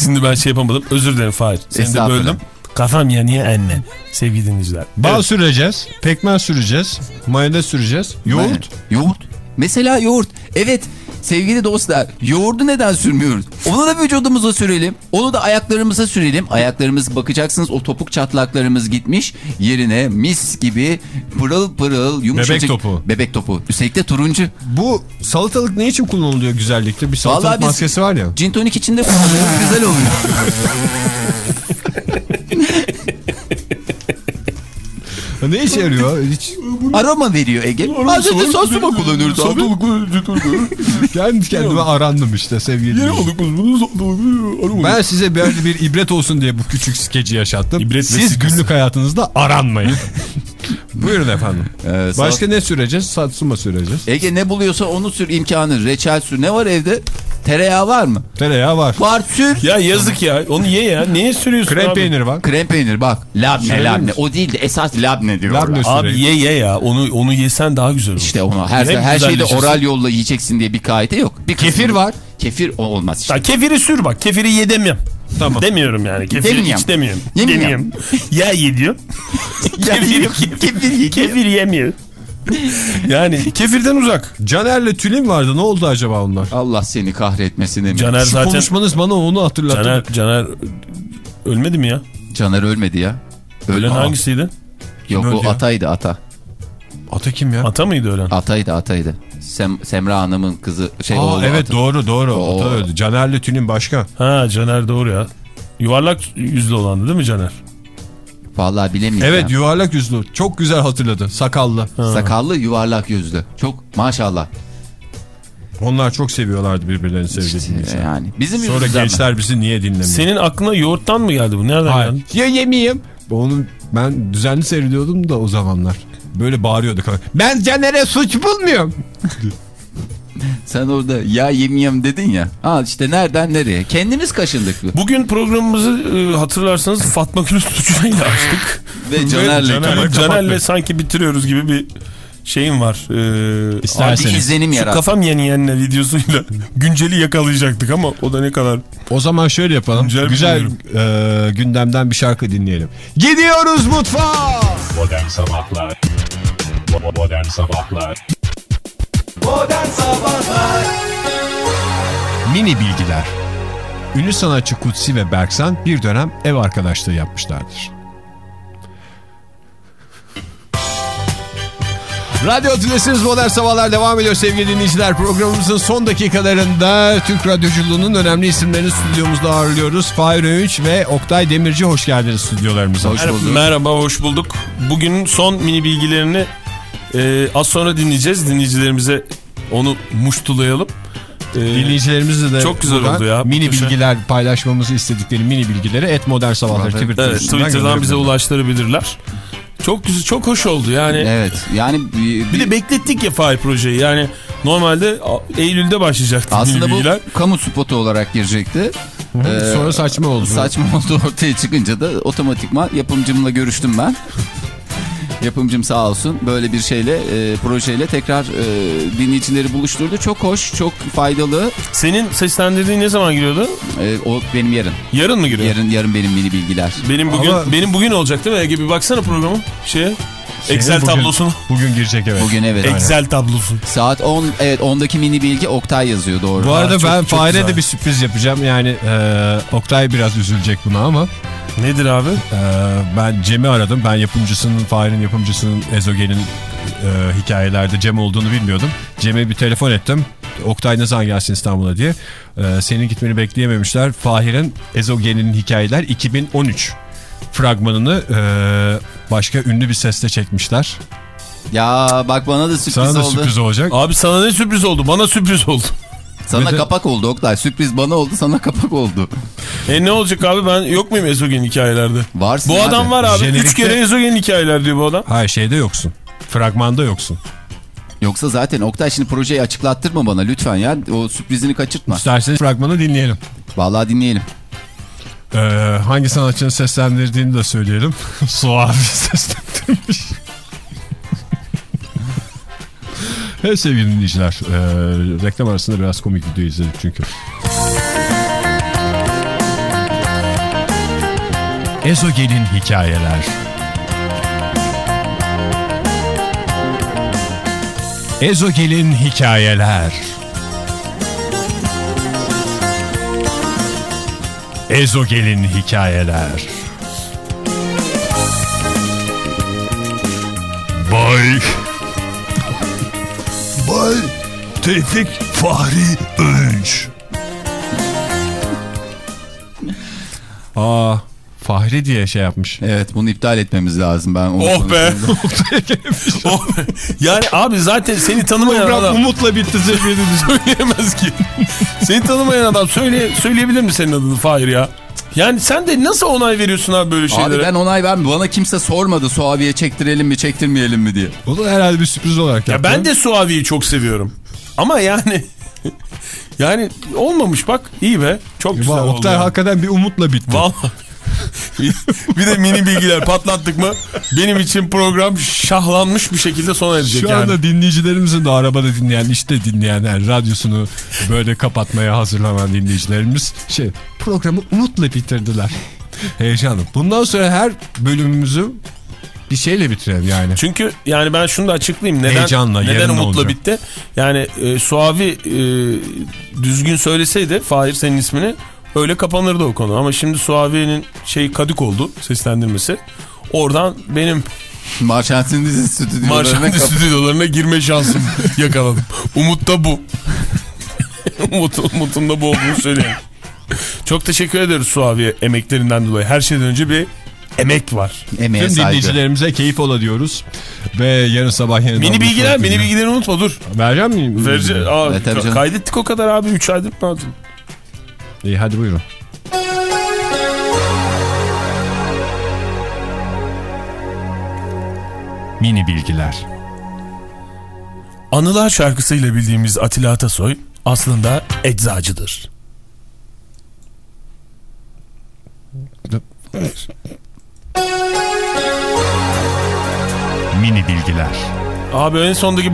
Şimdi ben şey yapamadım. Özür dilerim Fahir. Seni de böldüm. Kafam yani anne. Sevgili dinleyiciler. Bal Evet. süreceğiz, pekmez süreceğiz, mayonez süreceğiz, yoğurt. Yoğurt. Mesela yoğurt. Evet sevgili dostlar yoğurdu neden sürmüyoruz? Onu da vücudumuza sürelim. Onu da ayaklarımıza sürelim. Ayaklarımız bakacaksınız o topuk çatlaklarımız gitmiş. Yerine mis gibi pırıl pırıl yumuşacık. Bebek topu. Bebek topu. Üstelik de turuncu. Bu salatalık ne için kullanılıyor güzellikte? Bir salatalık Vallahi maskesi var ya. Gin tonik içinde kullanıyoruz. <laughs> Güzel oluyor. Ne işe yarıyor? Hiç Aroma veriyor Ege. Bazen de sosuma kullanıyoruz abi. <laughs> kendi kendime arandım işte sevgili dinleyiciler. Ben size böyle bir ibret olsun diye bu küçük skeci yaşattım. İbret Siz günlük hayatınızda aranmayın. <laughs> Buyurun efendim. Ee, sağ- Başka ne süreceğiz? Satsuma süreceğiz. Ege ne buluyorsa onu sür imkanı. Reçel sür. Ne var evde? Tereyağı var mı? Tereyağı var. Var sür. Ya yazık ya. Onu ye ya. Niye sürüyorsun Krem abi? peyniri var. Krem peynir bak. Labne Şöyle labne. mi? O değil de esas labne diyorlar. Labne Abi süreyim. ye ye ya. Onu onu yesen daha güzel olur. İşte onu her, Hem her şeyde oral yolla yiyeceksin diye bir kaide yok. Bir Kefir var. Kefir o olmaz işte. Ya kefiri sür bak. Kefiri ye demiyorum. Tamam. Demiyorum yani. Kefiri Demiyorum. hiç demiyorum. Yemiyorum. <laughs> Demiyorum. ya ye diyor. Kefir, kefir kefir yemiyor. <laughs> Yani kefirden uzak. Caner'le Tülin vardı. Ne oldu acaba onlar? Allah seni kahretmesin Emre. Caner Şu zaten konuşmanız bana onu hatırlattı. Caner Caner ölmedi mi ya? Caner ölmedi ya. Ölen Aa. hangisiydi? Yok o ya? ataydı ata. Ata kim ya? Ata mıydı ölen? Ataydı ataydı. Sem Semra Hanım'ın kızı şey Aa, oğlu evet Ata. doğru doğru. Oo. Ata öldü. Caner'le Tülin başka. Ha Caner doğru ya. Yuvarlak yüzlü olandı değil mi Caner? Vallahi bilemeyeceğim. Evet yuvarlak yüzlü. Çok güzel hatırladı. Sakallı. Sakallı yuvarlak yüzlü. Çok maşallah. Onlar çok seviyorlardı birbirlerini sevgili İşte yani. Bizim Sonra yüzümüzden mi? gençler bizi niye dinlemiyor? Senin aklına yoğurttan mı geldi bu? Nereden Hayır. geldi? Ya yemeyeyim. Onu ben düzenli seyrediyordum da o zamanlar. Böyle bağırıyorduk. Ben Caner'e suç bulmuyorum. <laughs> <laughs> Sen orada ya yemeyeyim dedin ya. Ha işte nereden nereye? Kendimiz kaşındık. Bugün programımızı e, hatırlarsanız Fatma Gül <laughs> suçuyla açtık. <laughs> Ve Caner'le. Caner'le sanki bitiriyoruz gibi bir şeyim var. Ee, İsterseniz. Bir izlenim şu yarattı. kafam yeni yenine videosuyla günceli yakalayacaktık ama o da ne kadar O zaman şöyle yapalım. Güzel Güzel, e, gündemden bir şarkı dinleyelim. Gidiyoruz mutfağa. Modern Sabahlar Modern Sabahlar Modern Sabahlar Mini bilgiler. Ünlü sanatçı Kutsi ve Berksan bir dönem ev arkadaşlığı yapmışlardır. Radyo Tülesi'niz Modern Sabahlar devam ediyor sevgili dinleyiciler. Programımızın son dakikalarında Türk radyoculuğunun önemli isimlerini stüdyomuzda ağırlıyoruz. Fahir Öğünç ve Oktay Demirci hoş geldiniz stüdyolarımıza. Hoş bulduk. Merhaba, hoş bulduk. Bugünün son mini bilgilerini e, az sonra dinleyeceğiz. Dinleyicilerimize onu muştulayalım. E, Dinleyicilerimizle de Çok güzel oldu ya. Mini Muhteşem. bilgiler paylaşmamızı istedikleri mini bilgileri et modern sabahları Evet, Twitter evet, Twitter'dan bize ulaştırabilirler. Çok güzel, çok hoş oldu yani. Evet yani bir, Bir de beklettik ya Fahir projeyi. Yani normalde Eylül'de başlayacaktı aslında bu bilgiler. kamu spotu olarak girecekti. Ee, Sonra saçma oldu. Saçma oldu ortaya çıkınca da otomatikman yapımcımla görüştüm ben. Yapımcım sağ olsun böyle bir şeyle e, projeyle tekrar e, dinleyicileri buluşturdu. Çok hoş, çok faydalı. Senin seslendirdiğin ne zaman giriyordu? E, o benim yarın. Yarın mı giriyor? Yarın yarın benim mini bilgiler. Benim bugün Ama- benim bugün olacak değil mi Ege? Bir baksana programın şeye. Excel bugün- tablosunu. Bugün girecek evet. Bugün evet. Excel tablosu. Saat 10 evet 10'daki mini bilgi Oktay yazıyor doğru. Bu arada çok- ben Fahir'e de bir sürpriz yapacağım. Yani e, Oktay biraz üzülecek buna ama Nedir abi? e, ben Cem'i aradım. Ben yapımcısının, Fahir'in yapımcısının Ezogel'in e, hikayelerde Cem olduğunu bilmiyordum. Cem'e bir telefon ettim. Oktay ne zaman gelsin İstanbul'a diye. E, senin gitmeni bekleyememişler. Fahir'in Ezogel'in hikayeler 2013 fragmanını e, başka ünlü bir sesle çekmişler. Ya bak bana da sürpriz Sana da oldu. sürpriz olacak. Abi sana ne sürpriz oldu? Bana sürpriz oldu. Sana de- kapak oldu Oktay. Sürpriz bana oldu sana kapak oldu. E ne olacak abi ben yok muyum Ezogen hikayelerde? Varsın Bu abi. adam var abi. Jenerikte- Üç kere Ezogen hikayeler diyor bu adam. Hayır şeyde yoksun. Fragmanda yoksun. Yoksa zaten Oktay şimdi projeyi açıklattırma bana lütfen ya. O sürprizini kaçırtma. İsterseniz fragmanı dinleyelim. Vallahi dinleyelim. Ee, hangi sanatçının seslendirdiğini de söyleyelim. <laughs> Suavi <laughs> seslendirmiş. Evet sevgili dinleyiciler. ee, reklam arasında biraz komik video izledik çünkü. Ezogel'in hikayeler. Ezogel'in hikayeler. Ezogel'in hikayeler. Bay Bay Tevfik Fahri Öğünç. Aa Fahri diye şey yapmış. Evet bunu iptal etmemiz lazım. Ben onu Oh be. <laughs> oh be. Yani abi zaten seni tanımayan adam umutla bitti sevgili söyleyemez ki. <laughs> seni tanımayan adam söyle, söyleyebilir mi senin adını Fahir ya? Yani sen de nasıl onay veriyorsun abi böyle şeylere? Abi ben onay vermiyorum. Bana kimse sormadı Suavi'ye çektirelim mi çektirmeyelim mi diye. O da herhalde bir sürpriz olarak Ya yaptı. ben de Suavi'yi çok seviyorum. Ama yani <laughs> yani olmamış bak iyi be. Çok güzel Vay, oldu. Oktay ya. hakikaten bir umutla bitti. Vallahi. Bir de mini bilgiler patlattık mı benim için program şahlanmış bir şekilde sona erecek Şu yani. anda dinleyicilerimizin de arabada dinleyen, işte dinleyen, yani radyosunu böyle kapatmaya hazırlanan dinleyicilerimiz şey programı umutla bitirdiler. <laughs> Heyecanlı. Bundan sonra her bölümümüzü bir şeyle bitirelim yani. Çünkü yani ben şunu da açıklayayım. Neden, Heyecanla, neden umutla olacak? bitti? Yani e, Suavi e, düzgün söyleseydi Fahir senin ismini Öyle kapanırdı o konu ama şimdi Suavi'nin şey kadık oldu seslendirmesi. Oradan benim Marşantindiz stüdyolarına, Marşantindiz stüdyolarına girme şansım <laughs> yakaladım. Umut da bu. Umut, umutun da bu olduğunu söyleyeyim. Çok teşekkür ederiz Suavi'ye emeklerinden dolayı. Her şeyden önce bir emek var. Emeğe Tüm saygı. dinleyicilerimize keyif ola diyoruz. Ve yarın sabah yeniden... Mini bilgiler, mini bilgileri unutma dur. Vereceğim mi? Vereceğim. Aa, evet, kaydettik o kadar abi. 3 aydır ne yaptın? İyi hadi buyurun. Mini Bilgiler Anılar şarkısıyla bildiğimiz Atilla Atasoy aslında eczacıdır. Mini Bilgiler Abi en sondaki